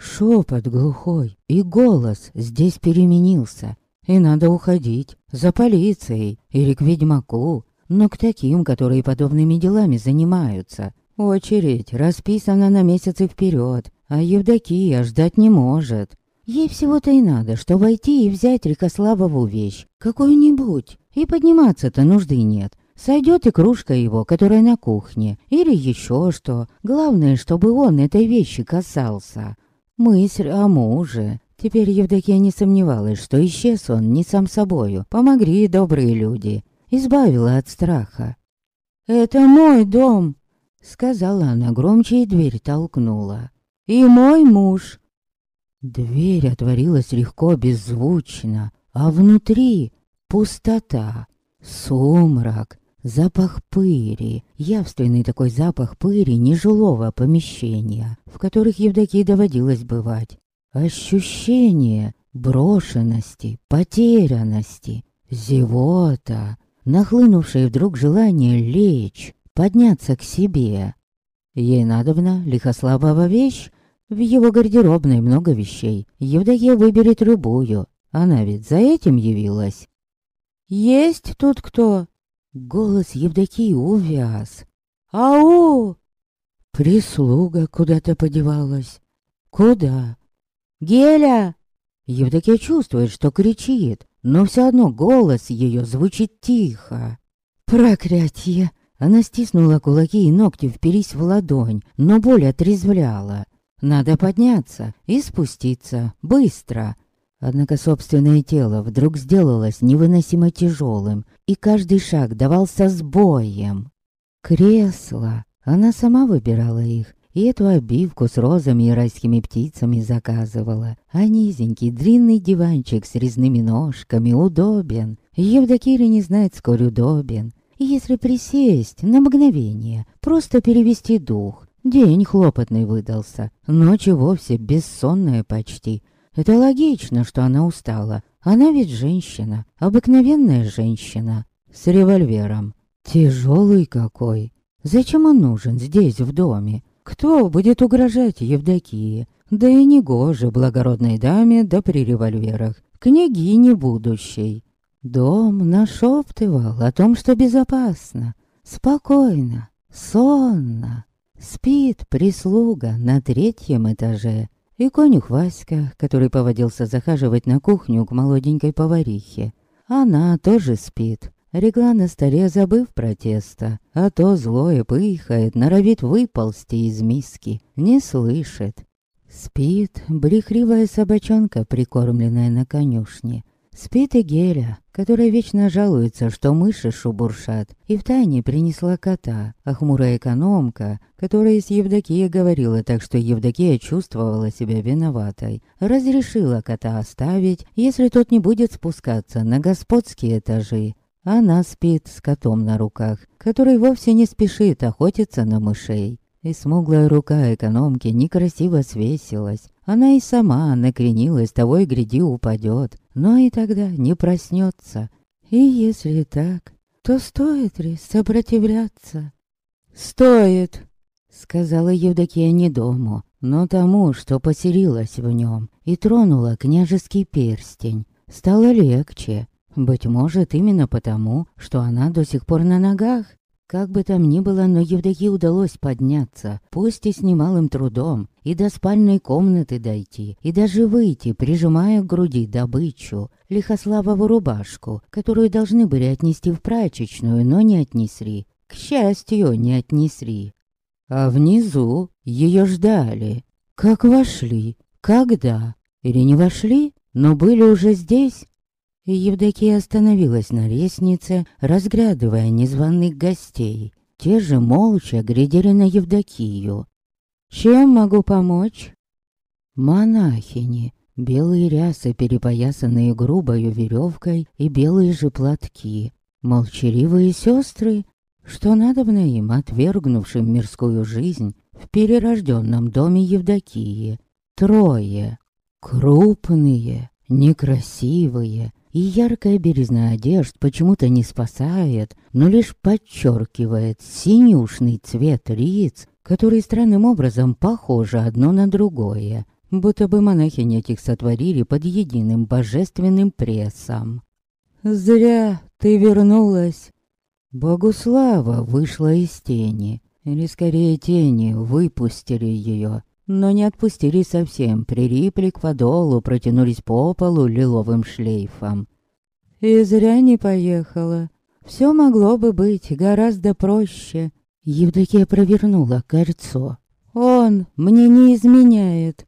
Шепот глухой, и голос здесь переменился. И надо уходить за полицией или к ведьмаку, но к таким, которые подобными делами занимаются. Очередь расписана на месяцы вперед, а Евдокия ждать не может. Ей всего-то и надо, что войти и взять Рикославову вещь, какую-нибудь, и подниматься-то нужды нет. Сойдет и кружка его, которая на кухне, или еще что. Главное, чтобы он этой вещи касался. Мысль о муже. Теперь Евдокия не сомневалась, что исчез он не сам собою. Помогли добрые люди. Избавила от страха. «Это мой дом!» Сказала она громче и дверь толкнула. «И мой муж!» Дверь отворилась легко, беззвучно, а внутри пустота, сумрак, Запах пыри, явственный такой запах пыри нежилого помещения, в которых Евдокии доводилось бывать. Ощущение брошенности, потерянности, зевота, нахлынувшее вдруг желание лечь, подняться к себе. Ей надобна лихослабова вещь, в его гардеробной много вещей. Евдокия выберет любую, она ведь за этим явилась. «Есть тут кто?» Голос Евдокии увяз. «Ау!» Прислуга куда-то подевалась. «Куда?» «Геля!» Евдокия чувствует, что кричит, но все одно голос ее звучит тихо. «Проклятье!» Она стиснула кулаки и ногти впились в ладонь, но боль отрезвляла. Надо подняться и спуститься, быстро. Однако собственное тело вдруг сделалось невыносимо тяжелым, и каждый шаг давался с боем. Кресла. Она сама выбирала их, и эту обивку с розами и райскими птицами заказывала. А низенький длинный диванчик с резными ножками удобен. Евдокири не знает, сколь удобен. И если присесть на мгновение, просто перевести дух. День хлопотный выдался, ночь вовсе бессонная почти, это логично, что она устала. Она ведь женщина, обыкновенная женщина, с револьвером. Тяжелый какой. Зачем он нужен здесь, в доме? Кто будет угрожать Евдокии? Да и не гоже благородной даме, да при револьверах. Княгине будущей. Дом нашептывал о том, что безопасно, спокойно, сонно. Спит прислуга на третьем этаже. И конюх Васька, который поводился захаживать на кухню к молоденькой поварихе. Она тоже спит. Регла на столе, забыв про тесто, а то злое пыхает, норовит выползти из миски, не слышит. Спит брехливая собачонка, прикормленная на конюшне. Спит и Геля, которая вечно жалуется, что мыши шубуршат, и втайне принесла кота, а хмурая экономка, которая с Евдокией говорила так, что Евдокия чувствовала себя виноватой, разрешила кота оставить, если тот не будет спускаться на господские этажи. Она спит с котом на руках, который вовсе не спешит охотиться на мышей. И смуглая рука экономки некрасиво свесилась. Она и сама накренилась, того и гряди упадет, но и тогда не проснется. И если так, то стоит ли сопротивляться? «Стоит!» — сказала Евдокия не дому, но тому, что поселилась в нем, и тронула княжеский перстень. Стало легче. Быть может, именно потому, что она до сих пор на ногах. Как бы там ни было, но Евдокии удалось подняться, пусть и с немалым трудом, и до спальной комнаты дойти, и даже выйти, прижимая к груди добычу, лихославову рубашку, которую должны были отнести в прачечную, но не отнесли. К счастью, не отнесли. А внизу ее ждали. Как вошли? Когда? Или не вошли, но были уже здесь? Евдокия остановилась на лестнице, разглядывая незваных гостей. Те же молча глядели на Евдокию. «Чем могу помочь?» Монахини, белые рясы, перепоясанные грубою веревкой, и белые же платки. Молчаливые сестры, что надобно им, отвергнувшим мирскую жизнь, в перерожденном доме Евдокии. Трое. Крупные, некрасивые, и яркая березна одежд почему-то не спасает, но лишь подчеркивает синюшный цвет лиц, которые странным образом похожи одно на другое, будто бы монахини этих сотворили под единым божественным прессом. «Зря ты вернулась!» Богуслава вышла из тени, или скорее тени выпустили ее, но не отпустили совсем, прилипли к подолу, протянулись по полу лиловым шлейфом. И зря не поехала. Все могло бы быть гораздо проще. Евдокия провернула кольцо. Он мне не изменяет.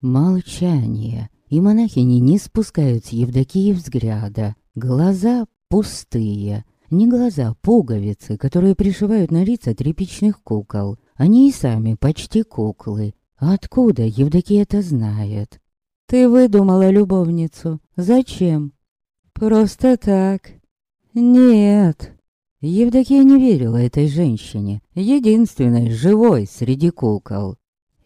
Молчание. И монахини не спускают с Евдокии взгляда. Глаза пустые. Не глаза, пуговицы, которые пришивают на лица тряпичных кукол. Они и сами почти куклы. Откуда Евдокия это знает? Ты выдумала любовницу. Зачем? Просто так. Нет. Евдокия не верила этой женщине, единственной живой среди кукол.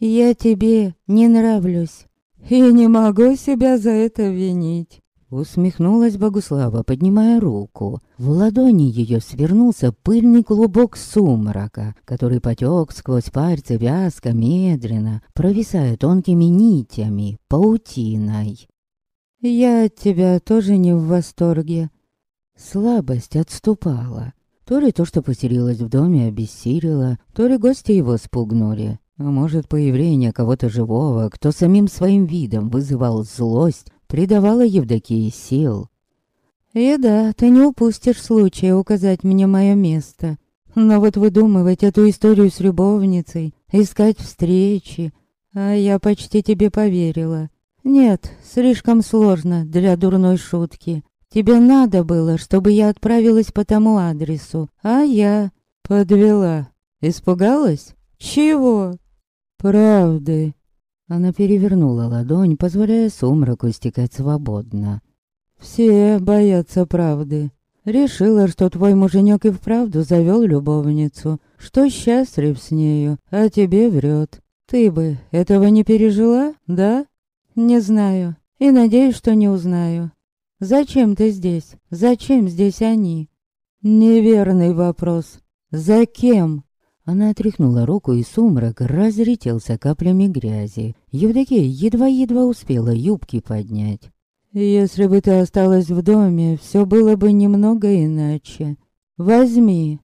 Я тебе не нравлюсь. И не могу себя за это винить. Усмехнулась Богуслава, поднимая руку. В ладони ее свернулся пыльный клубок сумрака, который потек сквозь пальцы вязко, медленно, провисая тонкими нитями, паутиной. «Я от тебя тоже не в восторге». Слабость отступала. То ли то, что поселилась в доме, обессилила, то ли гости его спугнули. А может, появление кого-то живого, кто самим своим видом вызывал злость, придавала Евдокии сил. «И да, ты не упустишь случая указать мне мое место. Но вот выдумывать эту историю с любовницей, искать встречи, а я почти тебе поверила. Нет, слишком сложно для дурной шутки. Тебе надо было, чтобы я отправилась по тому адресу, а я подвела. Испугалась? Чего? Правды. Она перевернула ладонь, позволяя сумраку стекать свободно. «Все боятся правды. Решила, что твой муженек и вправду завел любовницу, что счастлив с нею, а тебе врет. Ты бы этого не пережила, да?» «Не знаю, и надеюсь, что не узнаю. Зачем ты здесь? Зачем здесь они?» «Неверный вопрос. За кем?» Она отряхнула руку, и сумрак разлетелся каплями грязи. Евдокия едва-едва успела юбки поднять. «Если бы ты осталась в доме, все было бы немного иначе. Возьми».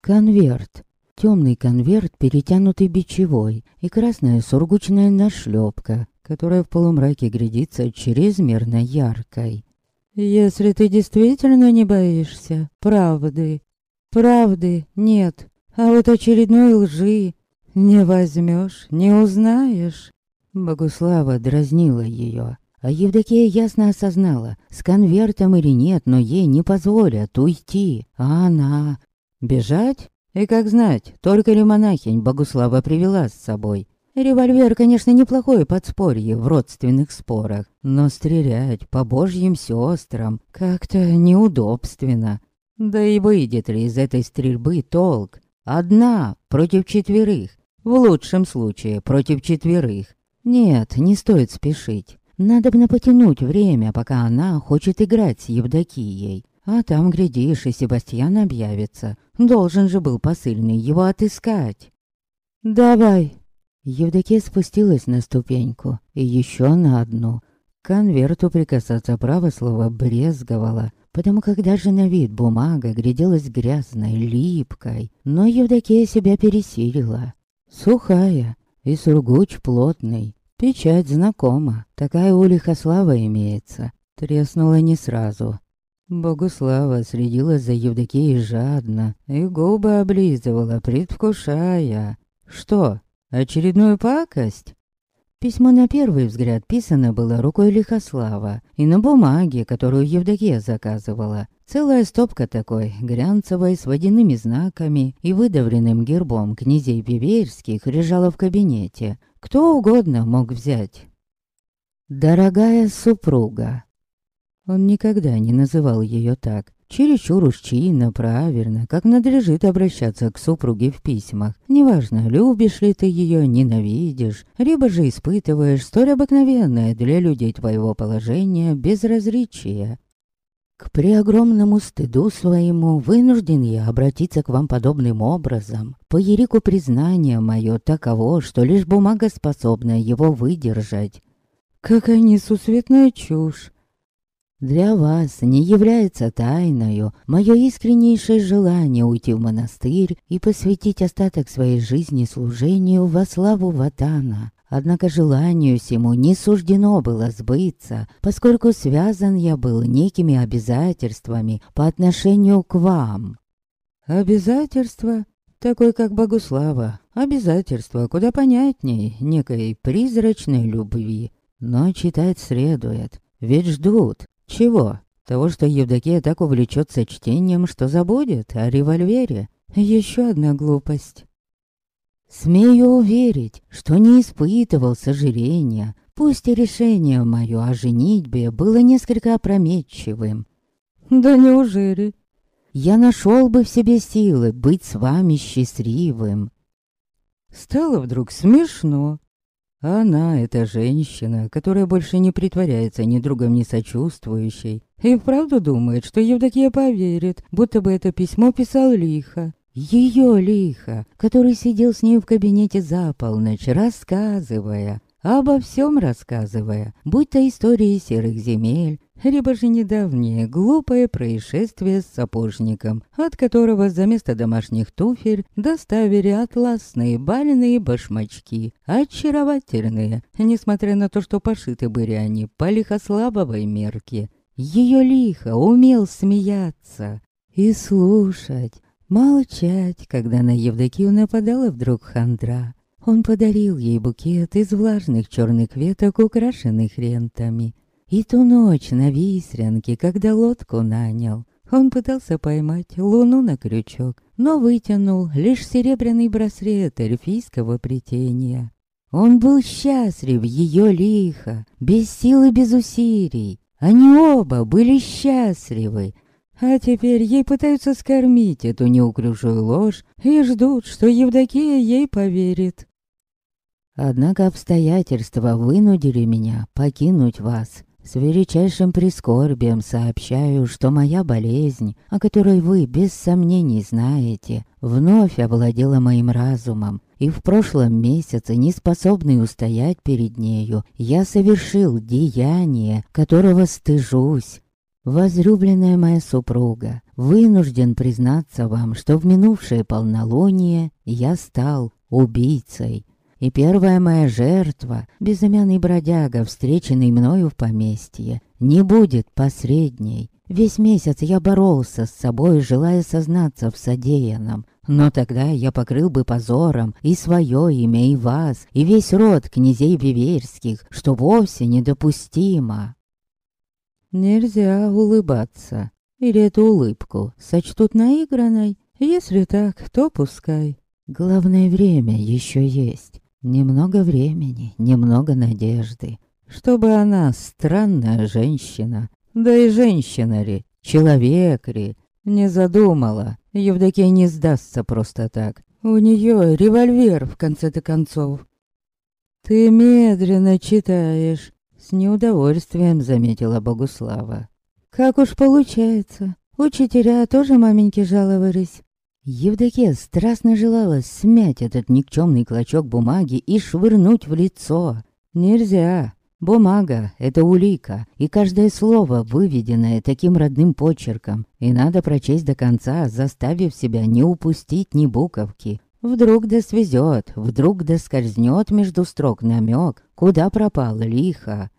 Конверт. Темный конверт, перетянутый бичевой, и красная сургучная нашлепка, которая в полумраке глядится чрезмерно яркой. «Если ты действительно не боишься правды, правды нет, а вот очередной лжи не возьмешь, не узнаешь. Богуслава дразнила ее, а Евдокия ясно осознала, с конвертом или нет, но ей не позволят уйти, а она... Бежать? И как знать, только ли монахинь Богуслава привела с собой. Револьвер, конечно, неплохое подспорье в родственных спорах, но стрелять по божьим сестрам как-то неудобственно. Да и выйдет ли из этой стрельбы толк? Одна против четверых, в лучшем случае против четверых. Нет, не стоит спешить. Надо бы потянуть время, пока она хочет играть с Евдокией. А там, глядишь, и Себастьян объявится. Должен же был посыльный его отыскать. «Давай!» Евдокия спустилась на ступеньку и еще на одну. Конверту прикасаться право слова брезговала, потому как даже на вид бумага гляделась грязной, липкой. Но Евдокия себя пересилила. Сухая и сургуч плотный. Печать знакома, такая у Лихослава имеется. Треснула не сразу, Богуслава следила за Евдокией жадно и губы облизывала, предвкушая. Что, очередную пакость? Письмо на первый взгляд писано было рукой Лихослава, и на бумаге, которую Евдокия заказывала. Целая стопка такой, глянцевой, с водяными знаками и выдавленным гербом князей Биверских лежала в кабинете. Кто угодно мог взять. «Дорогая супруга», он никогда не называл ее так. Чересчур уж чинно, правильно, как надлежит обращаться к супруге в письмах. Неважно, любишь ли ты ее, ненавидишь, либо же испытываешь столь обыкновенное для людей твоего положения безразличие. К преогромному стыду своему вынужден я обратиться к вам подобным образом. По Ерику признание мое таково, что лишь бумага способна его выдержать. Какая несусветная чушь! Для вас не является тайною мое искреннейшее желание уйти в монастырь и посвятить остаток своей жизни служению во славу Ватана. Однако желанию сему не суждено было сбыться, поскольку связан я был некими обязательствами по отношению к вам. Обязательства? Такой, как Богуслава. Обязательства куда понятней некой призрачной любви. Но читать следует, ведь ждут, чего? Того, что Евдокия так увлечется чтением, что забудет о револьвере? Еще одна глупость. Смею уверить, что не испытывал сожаления, пусть и решение мое о женитьбе было несколько опрометчивым. Да неужели? Я нашел бы в себе силы быть с вами счастливым. Стало вдруг смешно. Она, эта женщина, которая больше не притворяется ни другом, ни сочувствующей, и вправду думает, что Евдокия поверит, будто бы это письмо писал Лиха. Ее Лиха, который сидел с ней в кабинете за полночь, рассказывая, обо всем рассказывая, будь то истории серых земель, либо же недавнее глупое происшествие с сапожником, от которого за место домашних туфель доставили атласные бальные башмачки, очаровательные, несмотря на то, что пошиты были они по лихослабовой мерке. Ее лихо умел смеяться и слушать, молчать, когда на Евдокию нападала вдруг хандра. Он подарил ей букет из влажных черных веток, украшенных лентами, и ту ночь на Висрянке, когда лодку нанял, он пытался поймать луну на крючок, но вытянул лишь серебряный браслет эльфийского плетения. Он был счастлив ее лихо, без сил и без усилий. Они оба были счастливы. А теперь ей пытаются скормить эту неуклюжую ложь и ждут, что Евдокия ей поверит. Однако обстоятельства вынудили меня покинуть вас. С величайшим прискорбием сообщаю, что моя болезнь, о которой вы без сомнений знаете, вновь овладела моим разумом, и в прошлом месяце, не способный устоять перед нею, я совершил деяние, которого стыжусь. Возлюбленная моя супруга, вынужден признаться вам, что в минувшее полнолуние я стал убийцей. И первая моя жертва, безымянный бродяга, встреченный мною в поместье, не будет посредней. Весь месяц я боролся с собой, желая сознаться в содеянном. Но тогда я покрыл бы позором и свое имя, и вас, и весь род князей Виверских, что вовсе недопустимо. Нельзя улыбаться. Или эту улыбку сочтут наигранной? Если так, то пускай. Главное время еще есть. Немного времени, немного надежды. Чтобы она странная женщина, да и женщина ли, человек ли, не задумала. Евдокия не сдастся просто так. У нее револьвер в конце-то концов. Ты медленно читаешь, с неудовольствием заметила Богуслава. Как уж получается. Учителя тоже маменьки жаловались. Евдокия страстно желала смять этот никчемный клочок бумаги и швырнуть в лицо. Нельзя. Бумага — это улика, и каждое слово, выведенное таким родным почерком, и надо прочесть до конца, заставив себя не упустить ни буковки. Вдруг да свезет, вдруг да скользнет между строк намек, куда пропал лихо.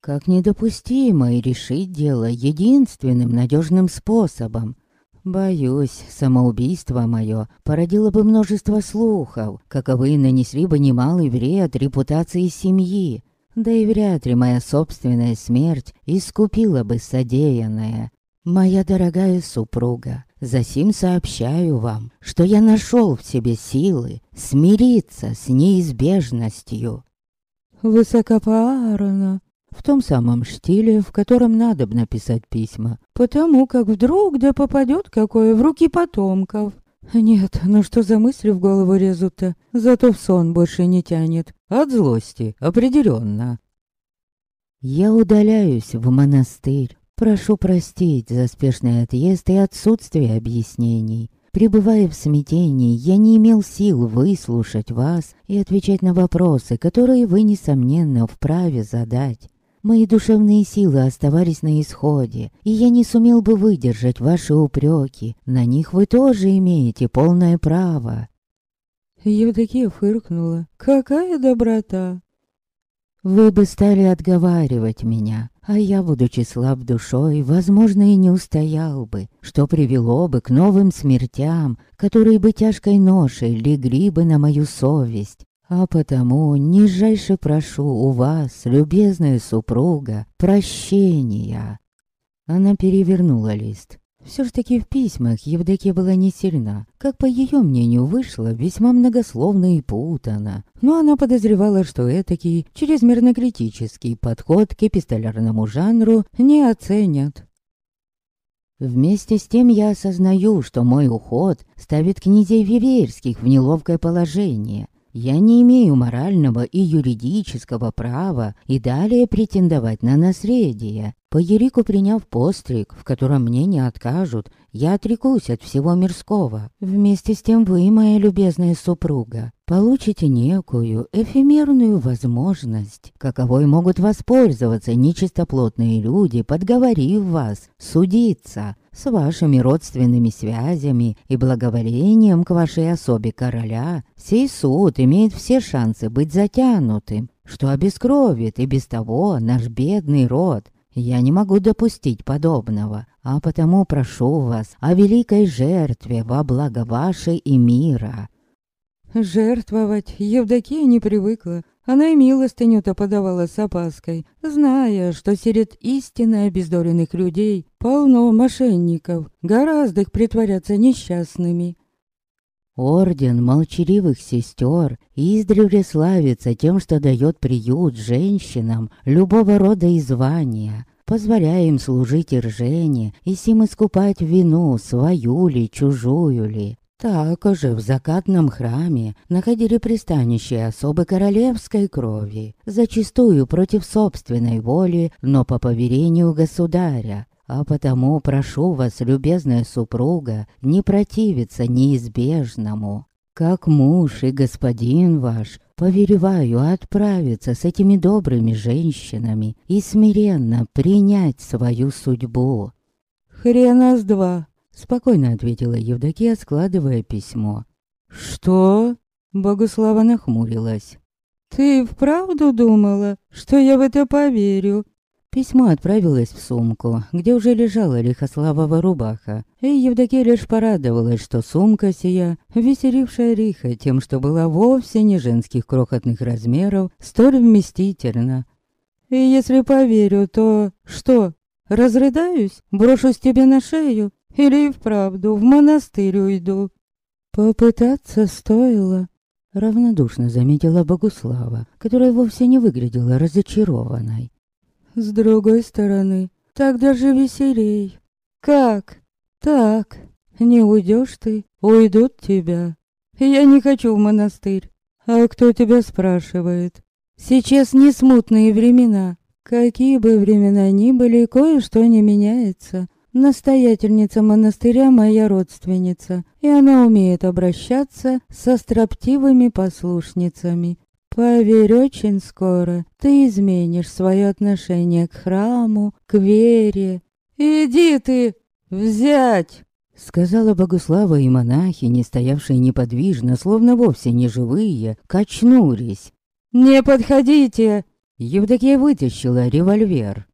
Как недопустимо и решить дело единственным надежным способом. Боюсь, самоубийство мое породило бы множество слухов, каковые нанесли бы немалый вред репутации семьи, да и вряд ли моя собственная смерть искупила бы содеянное. Моя дорогая супруга, засим сообщаю вам, что я нашел в себе силы смириться с неизбежностью. Высокопарно, в том самом штиле, в котором надо бы написать письма, потому как вдруг да попадет какое в руки потомков. Нет, ну что за мысли в голову резут-то? Зато в сон больше не тянет. От злости, определенно. Я удаляюсь в монастырь. Прошу простить за спешный отъезд и отсутствие объяснений. Пребывая в смятении, я не имел сил выслушать вас и отвечать на вопросы, которые вы, несомненно, вправе задать. Мои душевные силы оставались на исходе, и я не сумел бы выдержать ваши упреки. На них вы тоже имеете полное право. Евдокия фыркнула. Какая доброта! Вы бы стали отговаривать меня, а я, будучи слаб душой, возможно, и не устоял бы, что привело бы к новым смертям, которые бы тяжкой ношей легли бы на мою совесть. А потому нижайше прошу у вас, любезная супруга, прощения. Она перевернула лист. Все ж таки в письмах Евдокия была не сильна, как по ее мнению вышло весьма многословно и путано. Но она подозревала, что этакий чрезмерно критический подход к эпистолярному жанру не оценят. Вместе с тем я осознаю, что мой уход ставит князей Виверских в неловкое положение. Я не имею морального и юридического права и далее претендовать на наследие. По Ерику приняв постриг, в котором мне не откажут, я отрекусь от всего мирского. Вместе с тем вы, моя любезная супруга, получите некую эфемерную возможность, каковой могут воспользоваться нечистоплотные люди, подговорив вас судиться с вашими родственными связями и благоволением к вашей особе короля, сей суд имеет все шансы быть затянутым, что обескровит и без того наш бедный род. Я не могу допустить подобного, а потому прошу вас о великой жертве во благо вашей и мира. Жертвовать Евдокия не привыкла. Она и милостыню-то подавала с опаской, зная, что среди истинно обездоленных людей полно мошенников, гораздо их притворяться несчастными. Орден молчаливых сестер издревле славится тем, что дает приют женщинам любого рода и звания, позволяя им служить и ржение, и сим искупать вину, свою ли, чужую ли. Так же в закатном храме находили пристанище особо королевской крови, зачастую против собственной воли, но по поверению государя. А потому прошу вас, любезная супруга, не противиться неизбежному. Как муж и господин ваш, повелеваю отправиться с этими добрыми женщинами и смиренно принять свою судьбу. Хрена с два, Спокойно ответила Евдокия, складывая письмо. «Что?» Богослава нахмурилась. «Ты вправду думала, что я в это поверю?» Письмо отправилось в сумку, где уже лежала лихославова рубаха, и Евдокия лишь порадовалась, что сумка сия, веселившая Риха тем, что была вовсе не женских крохотных размеров, столь вместительна. И если поверю, то что, разрыдаюсь, брошусь тебе на шею или и вправду в монастырь уйду? Попытаться стоило. Равнодушно заметила Богуслава, которая вовсе не выглядела разочарованной. С другой стороны, так даже веселей. Как? Так, не уйдешь ты, уйдут тебя. Я не хочу в монастырь. А кто тебя спрашивает? Сейчас не смутные времена. Какие бы времена ни были, кое-что не меняется. Настоятельница монастыря моя родственница, и она умеет обращаться со строптивыми послушницами. Поверь, очень скоро ты изменишь свое отношение к храму, к вере. Иди ты взять!» Сказала Богуслава, и монахи, не стоявшие неподвижно, словно вовсе не живые, качнулись. «Не подходите!» Евдокия вытащила револьвер.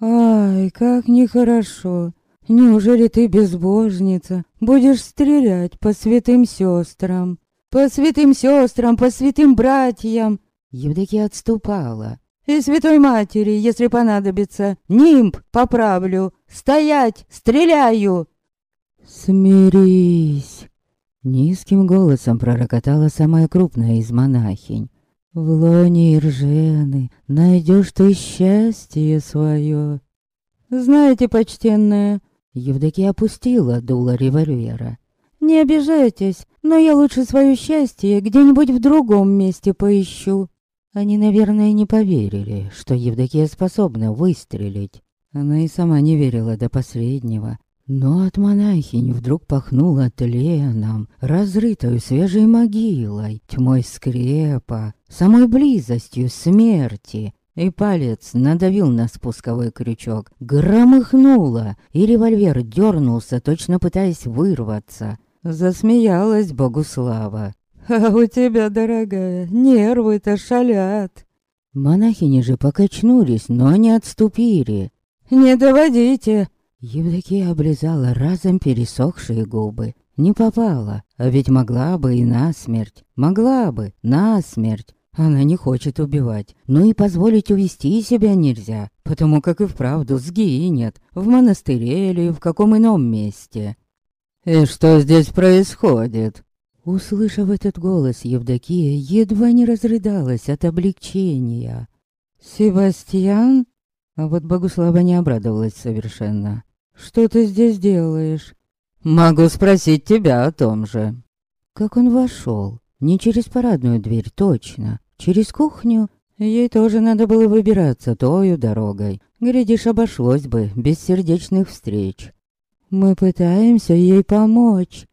«Ай, как нехорошо! Неужели ты безбожница? Будешь стрелять по святым сестрам?» По святым сестрам, по святым братьям!» Евдокия отступала. «И святой матери, если понадобится. Нимб поправлю. Стоять! Стреляю!» «Смирись!» Низким голосом пророкотала самая крупная из монахинь. «В лоне Иржены найдешь ты счастье свое!» «Знаете, почтенная...» Евдокия опустила дуло револьвера. Не обижайтесь, но я лучше свое счастье где-нибудь в другом месте поищу». Они, наверное, не поверили, что Евдокия способна выстрелить. Она и сама не верила до последнего. Но от монахинь вдруг пахнуло тленом, разрытою свежей могилой, тьмой скрепа, самой близостью смерти. И палец надавил на спусковой крючок, громыхнуло, и револьвер дернулся, точно пытаясь вырваться. Засмеялась Богуслава. «А у тебя, дорогая, нервы-то шалят». Монахини же покачнулись, но не отступили. «Не доводите!» Евдокия облизала разом пересохшие губы. Не попала, а ведь могла бы и насмерть. Могла бы, насмерть. Она не хочет убивать, но и позволить увести себя нельзя, потому как и вправду сгинет, в монастыре или в каком ином месте. «И что здесь происходит?» Услышав этот голос, Евдокия едва не разрыдалась от облегчения. «Себастьян?» А вот Богуслава не обрадовалась совершенно. «Что ты здесь делаешь?» «Могу спросить тебя о том же». Как он вошел? Не через парадную дверь, точно. Через кухню? Ей тоже надо было выбираться тою дорогой. Глядишь, обошлось бы без сердечных встреч. Мы пытаемся ей помочь.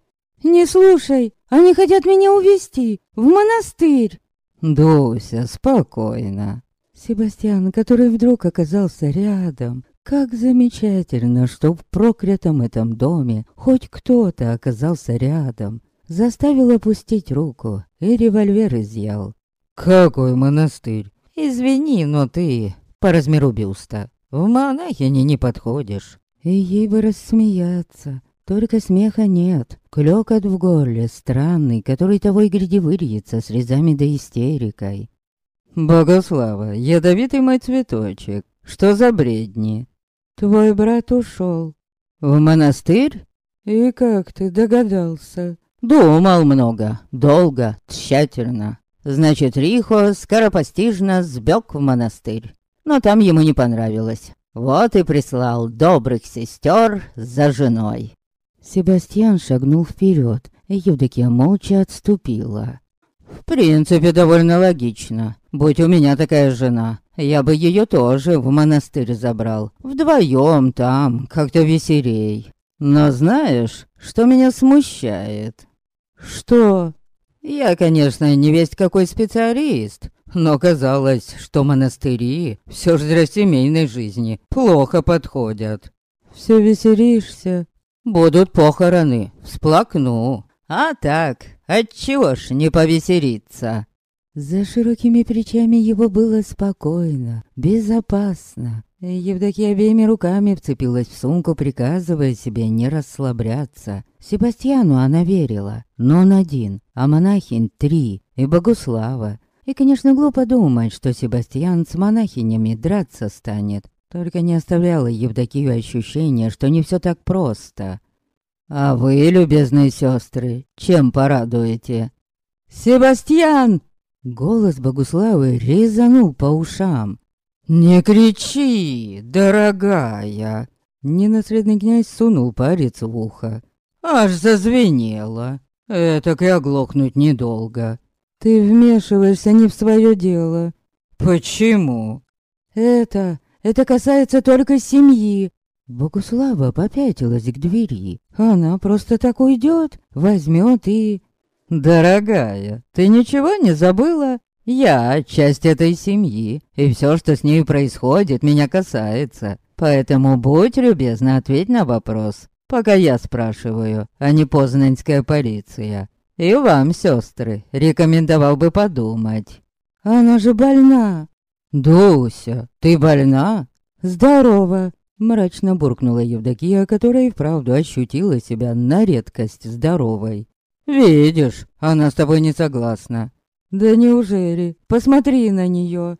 Не слушай, они хотят меня увезти в монастырь. Дуся, спокойно. Себастьян, который вдруг оказался рядом, как замечательно, что в проклятом этом доме хоть кто-то оказался рядом. Заставил опустить руку и револьвер изъял. «Какой монастырь?» «Извини, но ты по размеру бюста. В монахини не подходишь». И ей бы рассмеяться. Только смеха нет. Клёкот в горле, странный, который того и гляди выльется слезами да истерикой. «Богослава, ядовитый мой цветочек, что за бредни?» «Твой брат ушел. «В монастырь?» «И как ты догадался?» «Думал много, долго, тщательно. Значит, Рихо скоропостижно сбег в монастырь. Но там ему не понравилось. Вот и прислал добрых сестер за женой. Себастьян шагнул вперед, и Евдокия молча отступила. В принципе, довольно логично. Будь у меня такая жена, я бы ее тоже в монастырь забрал. Вдвоем там, как-то веселей. Но знаешь, что меня смущает? Что? Я, конечно, не весть какой специалист, но казалось, что монастыри все же для семейной жизни плохо подходят. Все веселишься? Будут похороны, всплакну. А так, отчего ж не повеселиться? За широкими плечами его было спокойно, безопасно. Евдокия обеими руками вцепилась в сумку, приказывая себе не расслабляться. Себастьяну она верила, но он один, а монахинь три, и Богуслава. И, конечно, глупо думать, что Себастьян с монахинями драться станет. Только не оставляло Евдокию ощущение, что не все так просто. «А вы, любезные сестры, чем порадуете?» «Себастьян!» Голос Богуславы резанул по ушам. «Не кричи, дорогая!» Ненаследный князь сунул парец в ухо. «Аж зазвенело. Этак и оглохнуть недолго. Ты вмешиваешься не в свое дело». «Почему?» «Это... это касается только семьи». Богуслава попятилась к двери. Она просто так уйдет, возьмет и... «Дорогая, ты ничего не забыла? Я часть этой семьи, и все, что с ней происходит, меня касается. Поэтому будь любезна, ответь на вопрос, пока я спрашиваю, а не познанская полиция. И вам, сестры, рекомендовал бы подумать. Она же больна. Дуся, ты больна? Здорово. Мрачно буркнула Евдокия, которая и вправду ощутила себя на редкость здоровой. «Видишь, она с тобой не согласна». «Да неужели? Посмотри на нее!»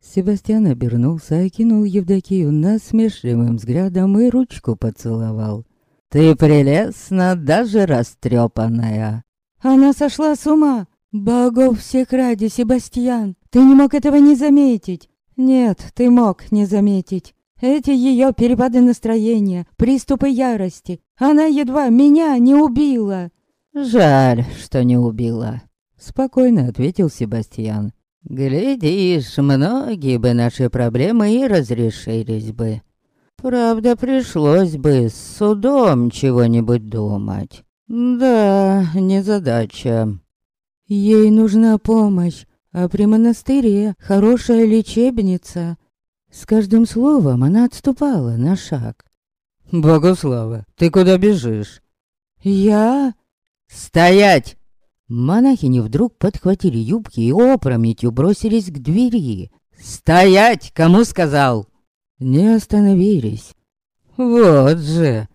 Себастьян обернулся, окинул Евдокию насмешливым взглядом и ручку поцеловал. «Ты прелестна, даже растрепанная!» «Она сошла с ума! Богов всех ради, Себастьян! Ты не мог этого не заметить!» «Нет, ты мог не заметить. Эти ее перепады настроения, приступы ярости. Она едва меня не убила!» «Жаль, что не убила», — спокойно ответил Себастьян. «Глядишь, многие бы наши проблемы и разрешились бы. Правда, пришлось бы с судом чего-нибудь думать. Да, незадача. Ей нужна помощь, а при монастыре хорошая лечебница». С каждым словом она отступала на шаг. «Богослава, ты куда бежишь?» «Я...» «Стоять!» Монахини вдруг подхватили юбки и опрометью бросились к двери. «Стоять! Кому сказал?» Не остановились. «Вот же!»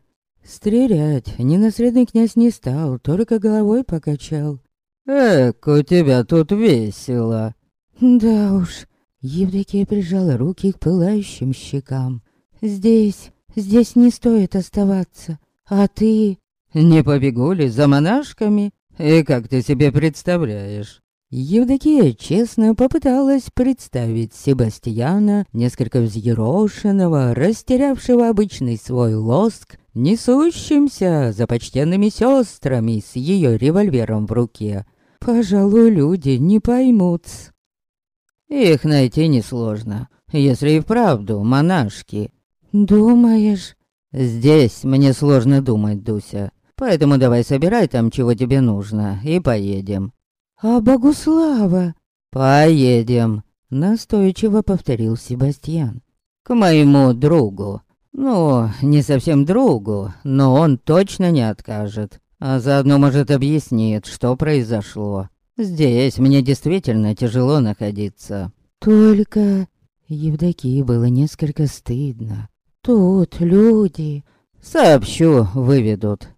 Стрелять ненаследный князь не стал, только головой покачал. «Эк, у тебя тут весело!» «Да уж!» Евдокия прижала руки к пылающим щекам. «Здесь, здесь не стоит оставаться. А ты...» Не побегу ли за монашками? И как ты себе представляешь?» Евдокия честно попыталась представить Себастьяна, несколько взъерошенного, растерявшего обычный свой лоск, несущимся за почтенными сестрами с ее револьвером в руке. Пожалуй, люди не поймут. Их найти несложно, если и вправду монашки. Думаешь? Здесь мне сложно думать, Дуся. Поэтому давай собирай там, чего тебе нужно, и поедем». «А Богуслава?» «Поедем», — настойчиво повторил Себастьян. «К моему другу. Ну, не совсем другу, но он точно не откажет. А заодно, может, объяснит, что произошло. Здесь мне действительно тяжело находиться». «Только...» Евдокии было несколько стыдно. «Тут люди...» «Сообщу, выведут.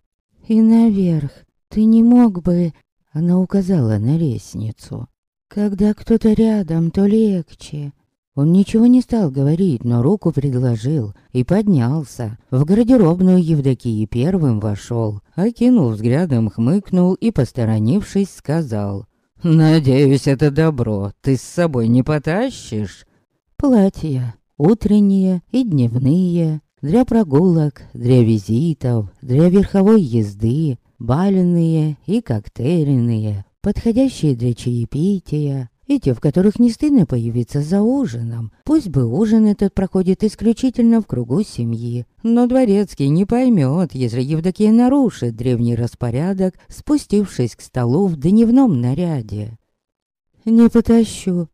«И наверх. Ты не мог бы...» Она указала на лестницу. «Когда кто-то рядом, то легче». Он ничего не стал говорить, но руку предложил и поднялся. В гардеробную Евдокии первым вошел, окинул взглядом, хмыкнул и, посторонившись, сказал. «Надеюсь, это добро ты с собой не потащишь?» «Платья, утренние и дневные, для прогулок, для визитов, для верховой езды, бальные и коктейльные, подходящие для чаепития, и те, в которых не стыдно появиться за ужином. Пусть бы ужин этот проходит исключительно в кругу семьи, но дворецкий не поймет, если Евдокия нарушит древний распорядок, спустившись к столу в дневном наряде. «Не потащу».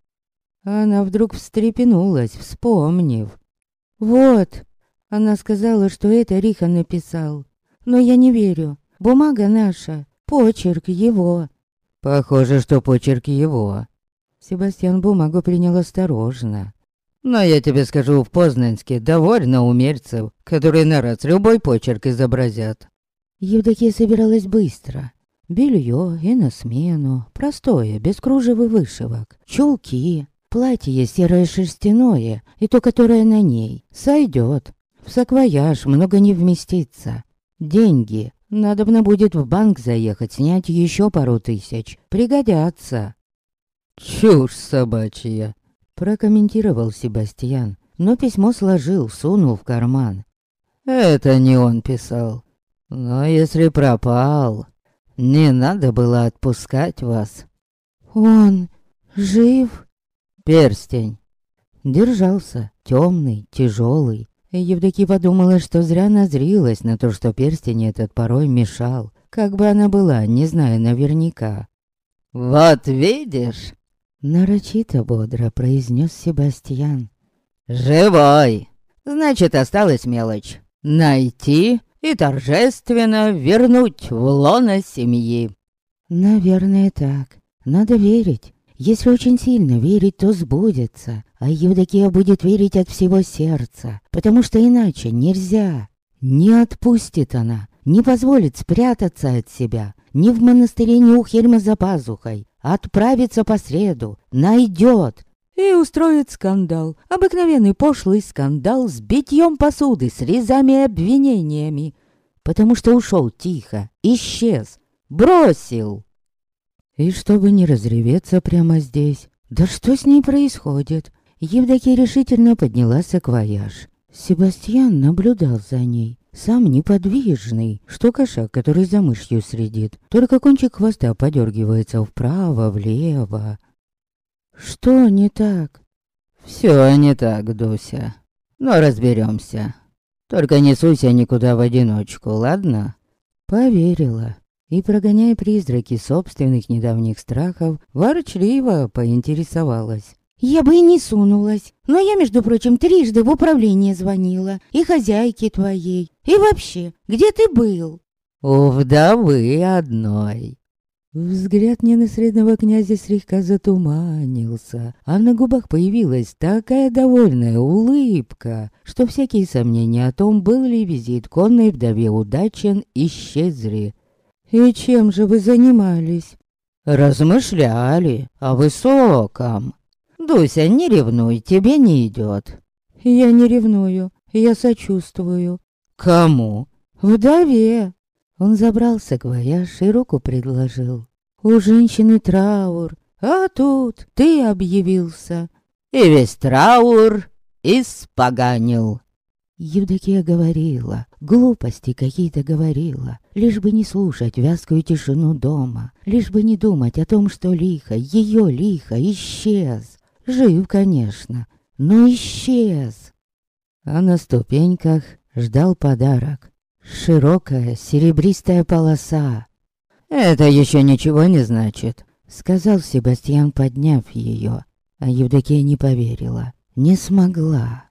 Она вдруг встрепенулась, вспомнив. «Вот, она сказала, что это Риха написал. Но я не верю. Бумага наша, почерк его. Похоже, что почерк его. Себастьян бумагу принял осторожно. Но я тебе скажу, в Познанске довольно умельцев, которые на раз любой почерк изобразят. Евдокия собиралась быстро. Белье и на смену, простое, без кружев и вышивок, чулки, платье серое шерстяное, и то, которое на ней, сойдет. В саквояж много не вместится. Деньги. Надобно будет в банк заехать, снять еще пару тысяч. Пригодятся. Чушь собачья, прокомментировал Себастьян, но письмо сложил, сунул в карман. Это не он писал. Но если пропал, не надо было отпускать вас. Он жив? Перстень. Держался, темный, тяжелый. Евдокия подумала, что зря назрилась на то, что перстень этот порой мешал. Как бы она была, не зная наверняка. «Вот видишь!» Нарочито бодро произнес Себастьян. «Живой! Значит, осталась мелочь. Найти и торжественно вернуть в лоно семьи». «Наверное, так. Надо верить. Если очень сильно верить, то сбудется. А Евдокия будет верить от всего сердца, потому что иначе нельзя. Не отпустит она, не позволит спрятаться от себя. Ни в монастыре, ни у Хельма за пазухой. Отправится по среду, найдет. И устроит скандал. Обыкновенный пошлый скандал с битьем посуды, с резами и обвинениями. Потому что ушел тихо, исчез, бросил. И чтобы не разреветься прямо здесь, да что с ней происходит? Евдокия решительно поднялась к вояж. Себастьян наблюдал за ней, сам неподвижный, что кошак, который за мышью следит. Только кончик хвоста подергивается вправо, влево. Что не так? Все не так, Дуся. Но разберемся. Только не суйся никуда в одиночку, ладно? Поверила и, прогоняя призраки собственных недавних страхов, ворчливо поинтересовалась. «Я бы и не сунулась, но я, между прочим, трижды в управление звонила, и хозяйке твоей, и вообще, где ты был?» «У вдовы одной». Взгляд ненаследного князя слегка затуманился, а на губах появилась такая довольная улыбка, что всякие сомнения о том, был ли визит конной вдове удачен, исчезли. «И чем же вы занимались?» «Размышляли о высоком». «Дуся, не ревнуй, тебе не идет». «Я не ревную, я сочувствую». «Кому?» «Вдове». Он забрался к вояж и руку предложил. «У женщины траур, а тут ты объявился». «И весь траур испоганил». Евдокия говорила, глупости какие-то говорила, лишь бы не слушать вязкую тишину дома, лишь бы не думать о том, что лихо, ее лихо, исчез. Жив, конечно, но исчез. А на ступеньках ждал подарок. Широкая серебристая полоса. «Это еще ничего не значит», — сказал Себастьян, подняв ее. А Евдокия не поверила, не смогла.